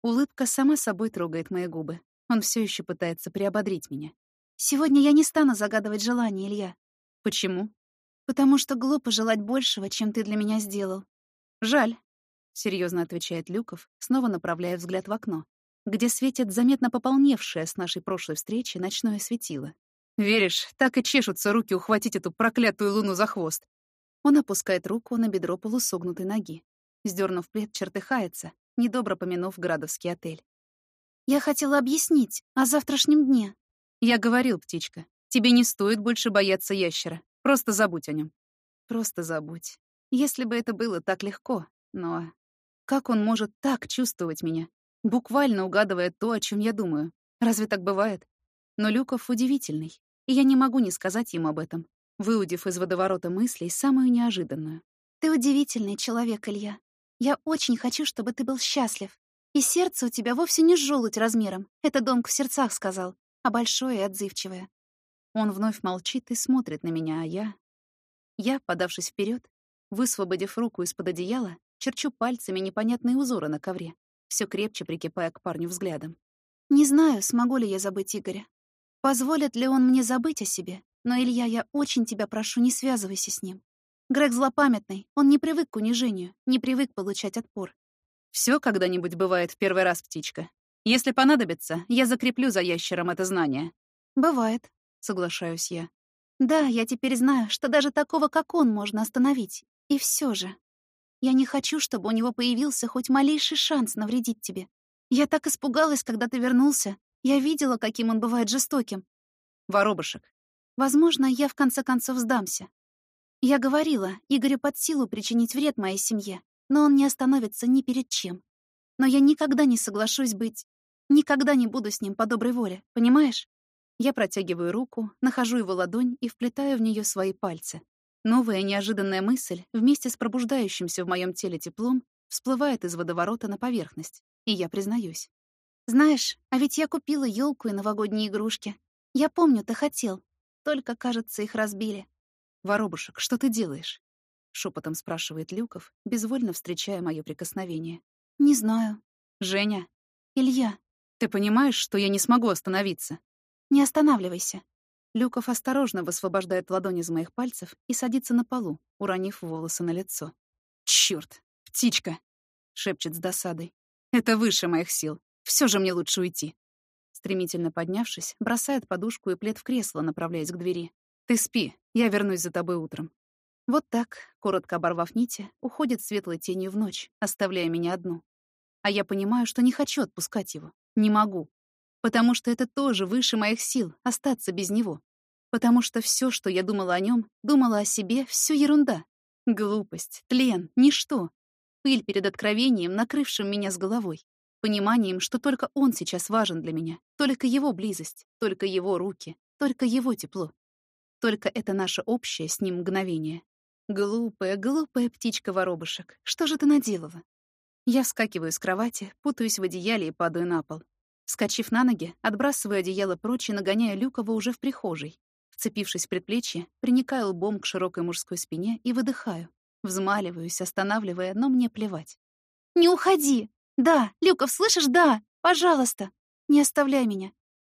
A: Улыбка сама собой трогает мои губы. Он все еще пытается приободрить меня. Сегодня я не стану загадывать желание, Илья. Почему? Потому что глупо желать большего, чем ты для меня сделал. Жаль, серьезно отвечает Люков, снова направляя взгляд в окно, где светит заметно пополневшее с нашей прошлой встречи ночное светило. Веришь, так и чешутся руки ухватить эту проклятую луну за хвост. Он опускает руку на бедро полусогнутой ноги. Сдернув плед, чертыхается, недобро помянув градовский отель. «Я хотела объяснить о завтрашнем дне». «Я говорил, птичка, тебе не стоит больше бояться ящера. Просто забудь о нем. Просто забудь. Если бы это было так легко, но... Как он может так чувствовать меня? буквально угадывая то, о чем я думаю. Разве так бывает? Но Люков удивительный, и я не могу не сказать ему об этом, выудив из водоворота мыслей самую неожиданную.
B: «Ты удивительный человек, Илья. Я очень хочу, чтобы ты был счастлив. И сердце у тебя вовсе не желудь размером. Это Домк в сердцах сказал, а большое и отзывчивое.
A: Он вновь молчит и смотрит на меня, а я... Я, подавшись вперед, высвободив руку из-под одеяла, черчу пальцами непонятные узоры на ковре, все крепче прикипая к парню взглядом.
B: Не знаю, смогу ли я забыть Игоря. Позволит ли он мне забыть о себе, но, Илья, я очень тебя прошу, не связывайся с ним. Грег злопамятный, он не привык к унижению, не привык получать отпор.
A: Все когда-нибудь бывает в первый раз, птичка. Если понадобится, я закреплю за ящером это знание.
B: Бывает, соглашаюсь я. Да, я теперь знаю, что даже такого, как он, можно остановить. И все же. Я не хочу, чтобы у него появился хоть малейший шанс навредить тебе. Я так испугалась, когда ты вернулся. Я видела, каким он бывает жестоким.
A: Воробушек.
B: Возможно, я в конце концов сдамся. Я говорила, Игорю под силу причинить вред моей семье, но он не остановится ни перед чем. Но я никогда не соглашусь быть... Никогда не буду с ним по доброй воле, понимаешь? Я протягиваю руку, нахожу его ладонь и вплетаю в нее свои пальцы. Новая неожиданная мысль, вместе с пробуждающимся в моем теле теплом, всплывает из водоворота на поверхность, и я признаюсь. «Знаешь, а ведь я купила елку и новогодние игрушки. Я помню, ты хотел. Только, кажется, их разбили».
A: «Воробушек, что ты делаешь?» шепотом спрашивает Люков, безвольно встречая мое прикосновение.
B: Не знаю.
A: Женя.
B: Илья.
A: Ты понимаешь, что я не смогу остановиться?
B: Не останавливайся.
A: Люков осторожно высвобождает ладони из моих пальцев и садится на полу, уронив волосы на лицо. Чёрт, птичка, шепчет с досадой. Это выше моих сил. Все же мне лучше уйти. Стремительно поднявшись, бросает подушку и плед в кресло, направляясь к двери. Ты спи, я вернусь за тобой утром. Вот так, коротко оборвав нити, уходит светлой тенью в ночь, оставляя меня одну. А я понимаю, что не хочу отпускать его. Не могу. Потому что это тоже выше моих сил — остаться без него. Потому что все, что я думала о нем, думала о себе, все ерунда. Глупость, тлен, ничто. Пыль перед откровением, накрывшим меня с головой. Пониманием, что только он сейчас важен для меня. Только его близость, только его руки, только его тепло. Только это наше общее с ним мгновение. Глупая, глупая птичка-воробушек, что же ты наделала? Я вскакиваю с кровати, путаюсь в одеяле и падаю на пол. Вскочив на ноги, отбрасываю одеяло прочь и нагоняю Люкова уже в прихожей. Вцепившись в предплечье, приникаю лбом к широкой мужской спине и выдыхаю. Взмаливаюсь, останавливая, но мне плевать.
B: «Не уходи! Да, Люков, слышишь? Да! Пожалуйста! Не оставляй меня!»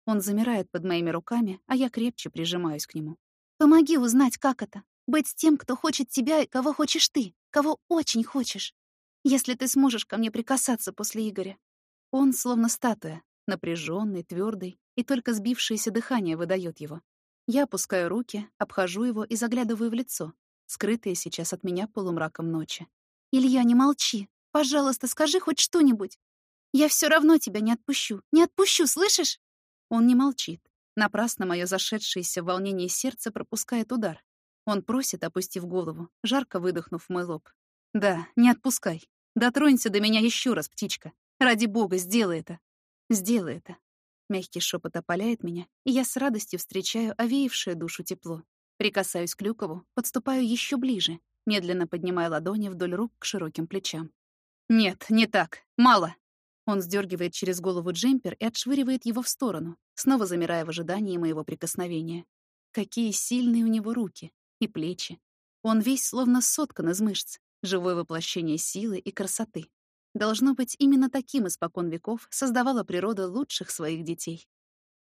A: Он замирает под моими руками, а я крепче прижимаюсь к нему.
B: «Помоги узнать, как это. Быть с тем, кто хочет тебя и кого хочешь ты, кого очень хочешь. Если ты сможешь ко мне прикасаться после Игоря.
A: Он словно статуя, напряженный, твердый, и только сбившееся дыхание выдает его. Я опускаю руки, обхожу его и заглядываю в лицо, скрытое сейчас от меня полумраком ночи.
B: «Илья, не молчи. Пожалуйста, скажи хоть что-нибудь. Я все равно тебя не отпущу. Не отпущу, слышишь?»
A: Он не молчит. Напрасно мое зашедшееся в волнении сердце пропускает удар. Он просит, опустив голову, жарко выдохнув мой лоб. «Да, не отпускай. Дотронься до меня еще раз, птичка. Ради бога, сделай это. Сделай это». Мягкий шепот опаляет меня, и я с радостью встречаю овеявшее душу тепло. Прикасаюсь к Люкову, подступаю еще ближе, медленно поднимая ладони вдоль рук к широким плечам. «Нет, не так. Мало!» Он сдергивает через голову джемпер и отшвыривает его в сторону, снова замирая в ожидании моего прикосновения. Какие сильные у него руки и плечи. Он весь словно соткан из мышц, живое воплощение силы и красоты. Должно быть, именно таким испокон веков создавала природа лучших своих детей.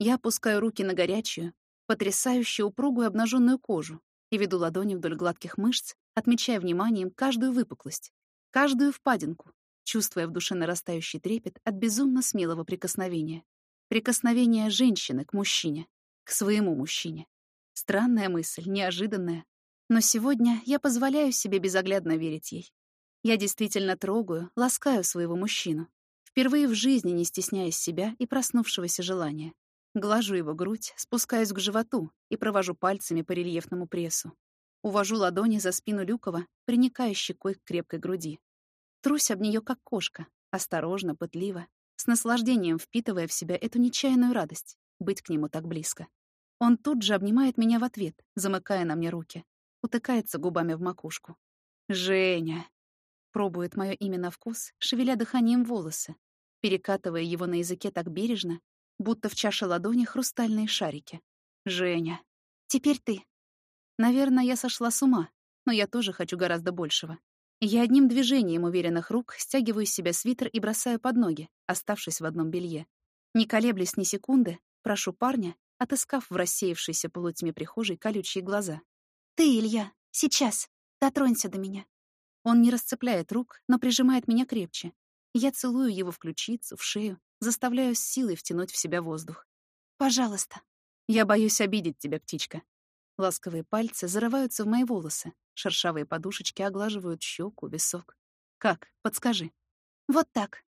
A: Я опускаю руки на горячую, потрясающую упругую обнаженную кожу и веду ладони вдоль гладких мышц, отмечая вниманием каждую выпуклость, каждую впадинку, чувствуя в душе нарастающий трепет от безумно смелого прикосновения. Прикосновение женщины к мужчине, к своему мужчине. Странная мысль, неожиданная. Но сегодня я позволяю себе безоглядно верить ей. Я действительно трогаю, ласкаю своего мужчину. Впервые в жизни не стесняясь себя и проснувшегося желания. Глажу его грудь, спускаюсь к животу и провожу пальцами по рельефному прессу. Увожу ладони за спину Люкова, приникая щекой к крепкой груди. Трусь об нее как кошка, осторожно, пытливо, с наслаждением впитывая в себя эту нечаянную радость, быть к нему так близко. Он тут же обнимает меня в ответ, замыкая на мне руки, утыкается губами в макушку. «Женя!» Пробует мое имя на вкус, шевеля дыханием волосы, перекатывая его на языке так бережно, будто в чаше ладони хрустальные шарики. «Женя, теперь ты». Наверное, я сошла с ума, но я тоже хочу гораздо большего. Я одним движением уверенных рук стягиваю с себя свитер и бросаю под ноги, оставшись в одном белье. Не колеблясь ни секунды, прошу парня, отыскав в рассеявшейся полутьме прихожей колючие глаза.
B: «Ты, Илья, сейчас, дотронься до меня».
A: Он не расцепляет рук, но прижимает меня крепче. Я целую его в ключицу, в шею, заставляю с силой втянуть в себя воздух.
B: «Пожалуйста».
A: «Я боюсь обидеть тебя, птичка». Ласковые пальцы зарываются в мои волосы, шершавые подушечки оглаживают щеку, висок. «Как? Подскажи».
B: «Вот так».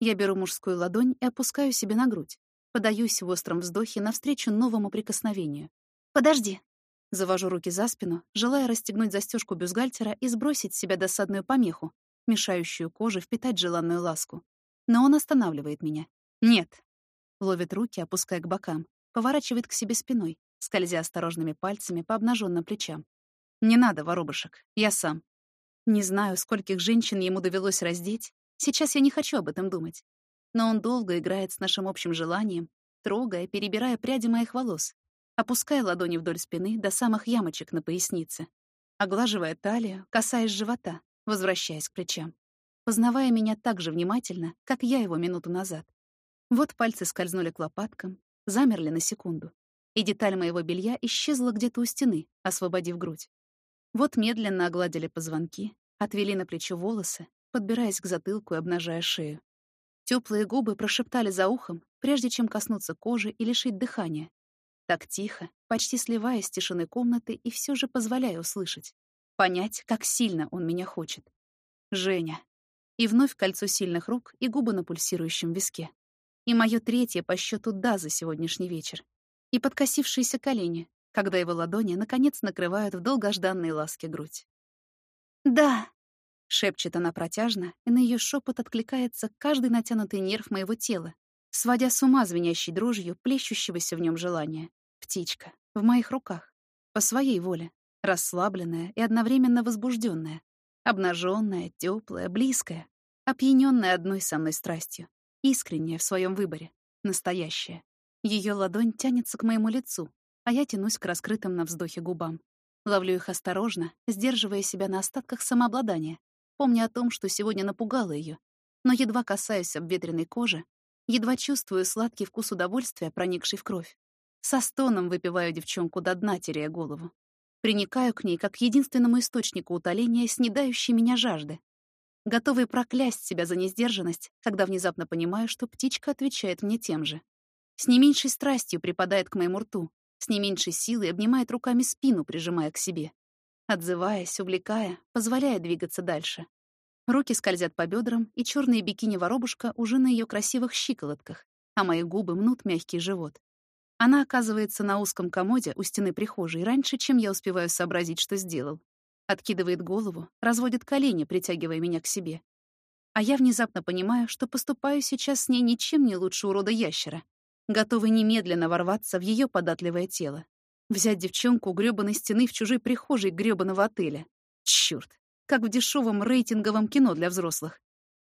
A: Я беру мужскую ладонь и опускаю себе на грудь. Подаюсь в остром вздохе навстречу новому прикосновению.
B: «Подожди».
A: Завожу руки за спину, желая расстегнуть застежку бюстгальтера и сбросить с себя досадную помеху, мешающую коже впитать желанную ласку. Но он останавливает меня. «Нет». Ловит руки, опуская к бокам, поворачивает к себе спиной, скользя осторожными пальцами по обнаженным плечам. «Не надо, воробушек, я сам». Не знаю, скольких женщин ему довелось раздеть. Сейчас я не хочу об этом думать. Но он долго играет с нашим общим желанием, трогая, перебирая пряди моих волос, опуская ладони вдоль спины до самых ямочек на пояснице, оглаживая талию, касаясь живота, возвращаясь к плечам, познавая меня так же внимательно, как я его минуту назад. Вот пальцы скользнули к лопаткам, замерли на секунду, и деталь моего белья исчезла где-то у стены, освободив грудь. Вот медленно огладили позвонки, отвели на плечо волосы, подбираясь к затылку и обнажая шею. Теплые губы прошептали за ухом, прежде чем коснуться кожи и лишить дыхания. Так тихо, почти сливаясь с тишины комнаты и все же позволяя услышать. Понять, как сильно он меня хочет. Женя. И вновь кольцо сильных рук и губы на пульсирующем виске. И мое третье по счету «да» за сегодняшний вечер. И подкосившиеся колени, когда его ладони наконец накрывают в долгожданной ласке грудь.
B: «Да», —
A: шепчет она протяжно, и на ее шепот откликается каждый натянутый нерв моего тела, сводя с ума звенящей дрожью плещущегося в нем желания. Птичка. В моих руках. По своей воле расслабленная и одновременно возбужденная, обнаженная, теплая, близкая, опьяненная одной со мной страстью, искренняя в своем выборе, настоящая. Ее ладонь тянется к моему лицу, а я тянусь к раскрытым на вздохе губам. Ловлю их осторожно, сдерживая себя на остатках самообладания, помня о том, что сегодня напугала ее, но едва касаюсь обветренной кожи, едва чувствую сладкий вкус удовольствия, проникший в кровь. Со стоном выпиваю девчонку до дна, теряя голову. Приникаю к ней как к единственному источнику утоления снедающей меня жажды. Готовый проклясть себя за несдержанность, когда внезапно понимаю, что птичка отвечает мне тем же. С не меньшей страстью припадает к моему рту, с не меньшей силой обнимает руками спину, прижимая к себе. Отзываясь, увлекая, позволяя двигаться дальше. Руки скользят по бедрам, и черные бикини-воробушка уже на ее красивых щиколотках, а мои губы мнут мягкий живот. Она оказывается на узком комоде у стены прихожей раньше, чем я успеваю сообразить, что сделал. Откидывает голову, разводит колени, притягивая меня к себе. А я внезапно понимаю, что поступаю сейчас с ней ничем не лучше урода ящера, готовый немедленно ворваться в ее податливое тело. Взять девчонку у грёбаной стены в чужой прихожей грёбаного отеля. Чёрт, как в дешевом рейтинговом кино для взрослых.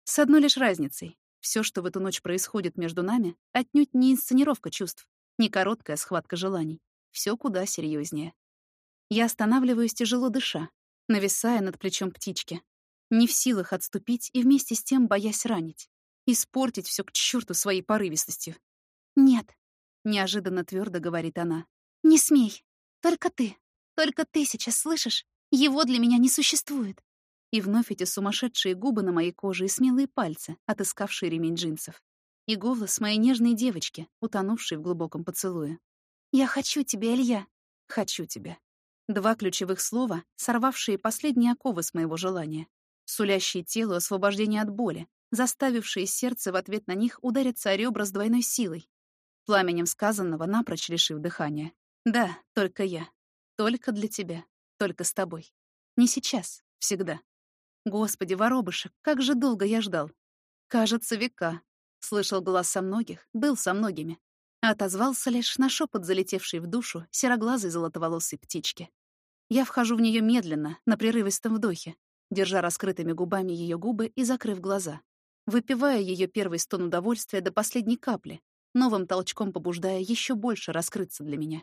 A: С одной лишь разницей. Все, что в эту ночь происходит между нами, отнюдь не инсценировка чувств, не короткая схватка желаний. Все куда серьезнее. Я останавливаюсь, тяжело дыша, нависая над плечом птички. Не в силах отступить и вместе с тем боясь ранить. Испортить все к черту своей порывистостью.
B: «Нет», —
A: неожиданно твердо говорит она.
B: «Не смей. Только ты. Только ты сейчас слышишь? Его для меня не существует».
A: И вновь эти сумасшедшие губы на моей коже и смелые пальцы, отыскавшие ремень джинсов и голос моей нежной девочки, утонувшей в глубоком поцелуе.
B: «Я хочу тебя, Илья!»
A: «Хочу тебя». Два ключевых слова, сорвавшие последние оковы с моего желания, сулящие телу освобождение от боли, заставившие сердце в ответ на них удариться о ребра с двойной силой, пламенем сказанного напрочь лишив дыхания. «Да, только я. Только для тебя. Только с тобой. Не сейчас. Всегда. Господи, воробышек, как же долго я ждал. Кажется, века. Слышал голоса многих, был со многими. Отозвался лишь на шепот залетевший в душу сероглазой золотоволосой птички. Я вхожу в нее медленно, на прерывистом вдохе, держа раскрытыми губами ее губы и закрыв глаза. Выпивая ее первый стон удовольствия до последней капли, новым толчком побуждая еще больше раскрыться для меня.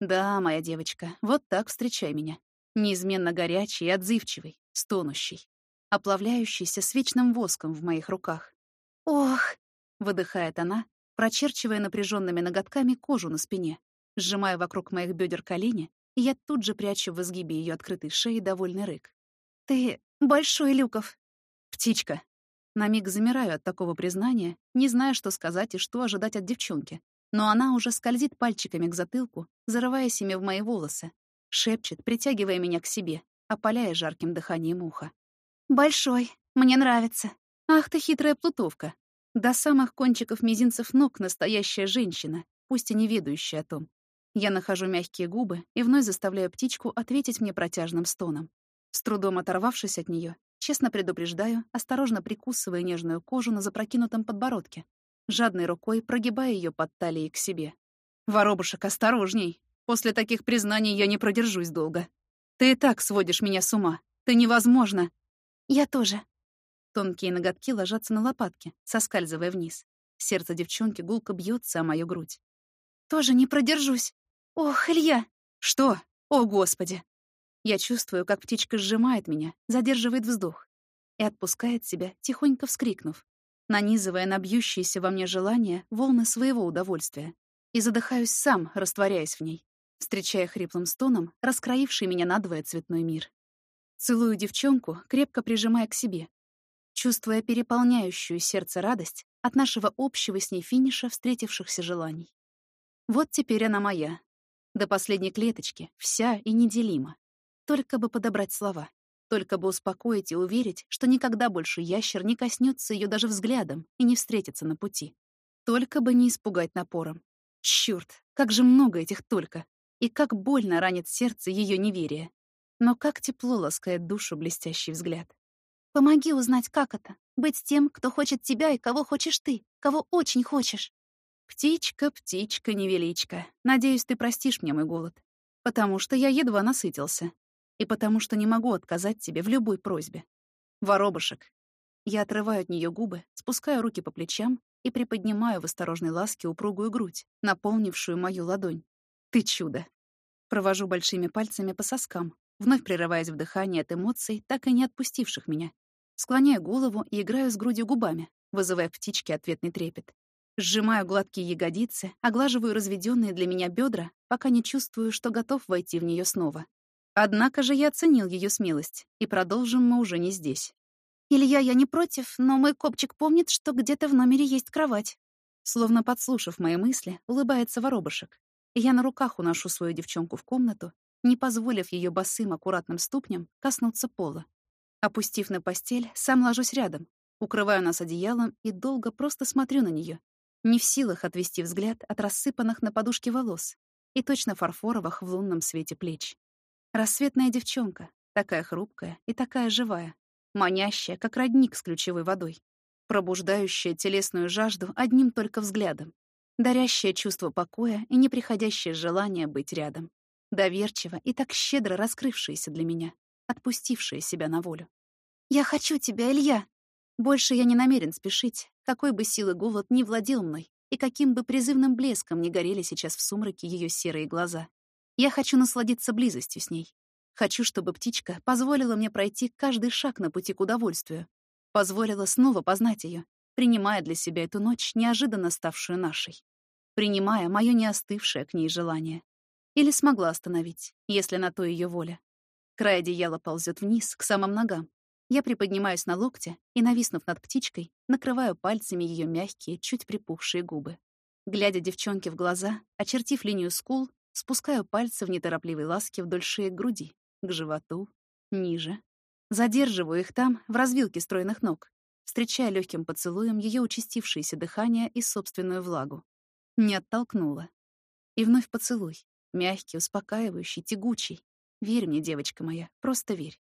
A: Да, моя девочка, вот так встречай меня. Неизменно горячий отзывчивый, стонущий, оплавляющийся с вечным воском в моих руках.
B: «Ох!»
A: — выдыхает она, прочерчивая напряженными ноготками кожу на спине, сжимая вокруг моих бедер колени, и я тут же прячу в изгибе ее открытой шеи довольный рык.
B: «Ты большой, Люков!»
A: «Птичка!» На миг замираю от такого признания, не зная, что сказать и что ожидать от девчонки. Но она уже скользит пальчиками к затылку, зарываясь ими в мои волосы, шепчет, притягивая меня к себе, опаляя жарким дыханием уха.
B: «Большой, мне нравится».
A: «Ах ты хитрая плутовка!» До самых кончиков мизинцев ног настоящая женщина, пусть и не ведающая о том. Я нахожу мягкие губы и вновь заставляю птичку ответить мне протяжным стоном. С трудом оторвавшись от нее, честно предупреждаю, осторожно прикусывая нежную кожу на запрокинутом подбородке, жадной рукой прогибая ее под талией к себе. «Воробушек, осторожней! После таких признаний я не продержусь долго. Ты и так сводишь меня с ума. Ты невозможно!»
B: «Я тоже».
A: Тонкие ноготки ложатся на лопатки, соскальзывая вниз. Сердце девчонки гулко бьется о мою грудь.
B: «Тоже не продержусь. Ох, Илья!»
A: «Что? О, Господи!» Я чувствую, как птичка сжимает меня, задерживает вздох и отпускает себя, тихонько вскрикнув, нанизывая на бьющиеся во мне желания волны своего удовольствия. И задыхаюсь сам, растворяясь в ней, встречая хриплым стоном раскроивший меня надвое цветной мир. Целую девчонку, крепко прижимая к себе, чувствуя переполняющую сердце радость от нашего общего с ней финиша встретившихся желаний. Вот теперь она моя. До последней клеточки, вся и неделима. Только бы подобрать слова. Только бы успокоить и уверить, что никогда больше ящер не коснется ее даже взглядом и не встретится на пути. Только бы не испугать напором. Чёрт, как же много этих «только». И как больно ранит сердце ее неверие. Но как тепло ласкает душу блестящий взгляд.
B: «Помоги узнать, как это — быть тем, кто хочет тебя и кого хочешь ты, кого очень хочешь».
A: «Птичка, птичка, невеличка, надеюсь, ты простишь мне мой голод, потому что я едва насытился и потому что не могу отказать тебе в любой просьбе. Воробушек. Я отрываю от нее губы, спускаю руки по плечам и приподнимаю в осторожной ласке упругую грудь, наполнившую мою ладонь. Ты чудо. Провожу большими пальцами по соскам, вновь прерываясь в дыхании от эмоций, так и не отпустивших меня. Склоняю голову и играю с грудью губами, вызывая в птичке ответный трепет. Сжимаю гладкие ягодицы, оглаживаю разведенные для меня бедра, пока не чувствую, что готов войти в нее снова. Однако же я оценил ее смелость, и продолжим мы уже не здесь.
B: «Илья, я не против, но мой копчик помнит, что где-то в номере есть кровать».
A: Словно подслушав мои мысли, улыбается воробушек. Я на руках уношу свою девчонку в комнату, не позволив ее босым аккуратным ступням коснуться пола. Опустив на постель, сам ложусь рядом, укрываю нас одеялом и долго просто смотрю на нее, не в силах отвести взгляд от рассыпанных на подушке волос и точно фарфоровых в лунном свете плеч. Рассветная девчонка, такая хрупкая и такая живая, манящая, как родник с ключевой водой, пробуждающая телесную жажду одним только взглядом, дарящая чувство покоя и неприходящее желание быть рядом, доверчиво и так щедро раскрывшаяся для меня, отпустившая себя на волю.
B: «Я хочу тебя, Илья!»
A: Больше я не намерен спешить, какой бы силы голод ни владел мной и каким бы призывным блеском ни горели сейчас в сумраке ее серые глаза. Я хочу насладиться близостью с ней. Хочу, чтобы птичка позволила мне пройти каждый шаг на пути к удовольствию. Позволила снова познать ее, принимая для себя эту ночь, неожиданно ставшую нашей. Принимая мое неостывшее к ней желание. Или смогла остановить, если на то ее воля. Край одеяла ползет вниз, к самым ногам. Я приподнимаюсь на локте и, нависнув над птичкой, накрываю пальцами ее мягкие, чуть припухшие губы. Глядя девчонке в глаза, очертив линию скул, Спускаю пальцы в неторопливой ласке вдоль шеи к груди, к животу, ниже. Задерживаю их там, в развилке стройных ног, встречая легким поцелуем ее участившееся дыхание и собственную влагу. Не оттолкнула. И вновь поцелуй. Мягкий, успокаивающий, тягучий. Верь мне, девочка моя, просто верь.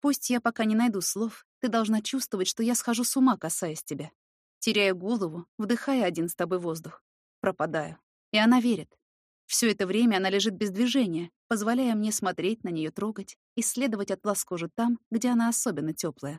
A: Пусть я пока не найду слов, ты должна чувствовать, что я схожу с ума, касаясь тебя. Теряю голову, вдыхая один с тобой воздух. Пропадаю. И она верит. Все это время она лежит без движения, позволяя мне смотреть на нее, трогать, исследовать атлас кожи там, где она особенно теплая.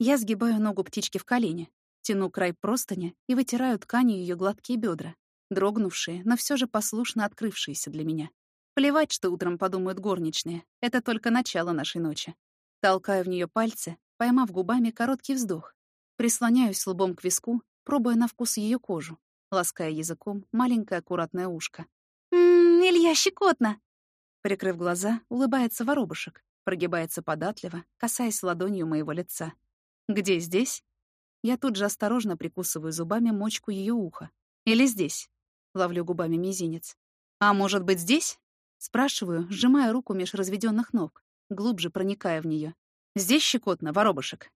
A: Я сгибаю ногу птички в колени, тяну край простыни и вытираю тканью ее гладкие бедра, дрогнувшие, но все же послушно открывшиеся для меня. Плевать, что утром подумают горничные. Это только начало нашей ночи. Толкаю в нее пальцы, поймав губами короткий вздох, Прислоняюсь лбом к виску, пробуя на вкус ее кожу, лаская языком маленькое аккуратное ушко.
B: «Ммм, Илья, щекотно!»
A: Прикрыв глаза, улыбается воробушек, прогибается податливо, касаясь ладонью моего лица. «Где здесь?» Я тут же осторожно прикусываю зубами мочку ее уха. «Или здесь?» Ловлю губами мизинец. «А может быть, здесь?» Спрашиваю, сжимая руку меж разведенных ног, глубже проникая в нее. «Здесь щекотно, воробушек?»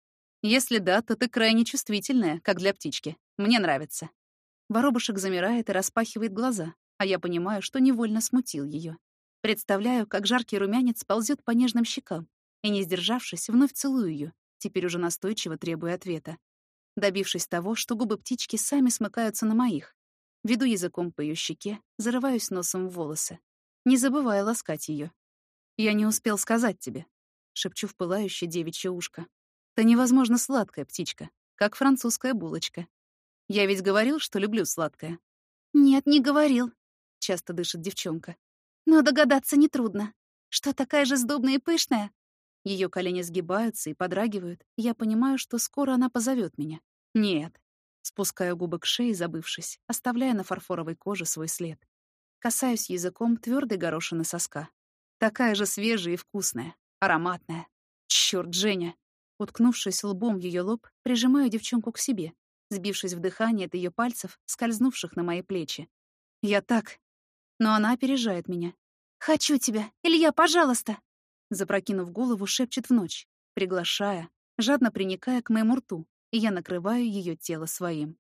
A: Если да, то ты крайне чувствительная, как для птички. Мне нравится. Воробушек замирает и распахивает глаза, а я понимаю, что невольно смутил ее. Представляю, как жаркий румянец ползет по нежным щекам, и, не сдержавшись, вновь целую ее, теперь уже настойчиво требуя ответа. Добившись того, что губы птички сами смыкаются на моих, веду языком по ее щеке, зарываюсь носом в волосы, не забывая ласкать ее. «Я не успел сказать тебе», — шепчу в пылающее девичье ушко. Ты невозможно сладкая птичка, как французская булочка. Я ведь говорил, что люблю сладкое.
B: Нет, не говорил,
A: часто дышит девчонка.
B: Но догадаться нетрудно. Что такая же сдобная и пышная?
A: Ее колени сгибаются и подрагивают. Я понимаю, что скоро она позовет меня. Нет. Спускаю губы к шее, забывшись, оставляя на фарфоровой коже свой след. Касаюсь языком твердой горошины соска. Такая же свежая и вкусная, ароматная. Чёрт, Женя, Уткнувшись лбом в ее лоб, прижимаю девчонку к себе, сбившись в дыхание от ее пальцев, скользнувших на мои плечи. Я так... Но она опережает меня.
B: «Хочу тебя! Илья, пожалуйста!»
A: Запрокинув голову, шепчет в ночь, приглашая, жадно приникая к моему рту, и я накрываю ее тело своим.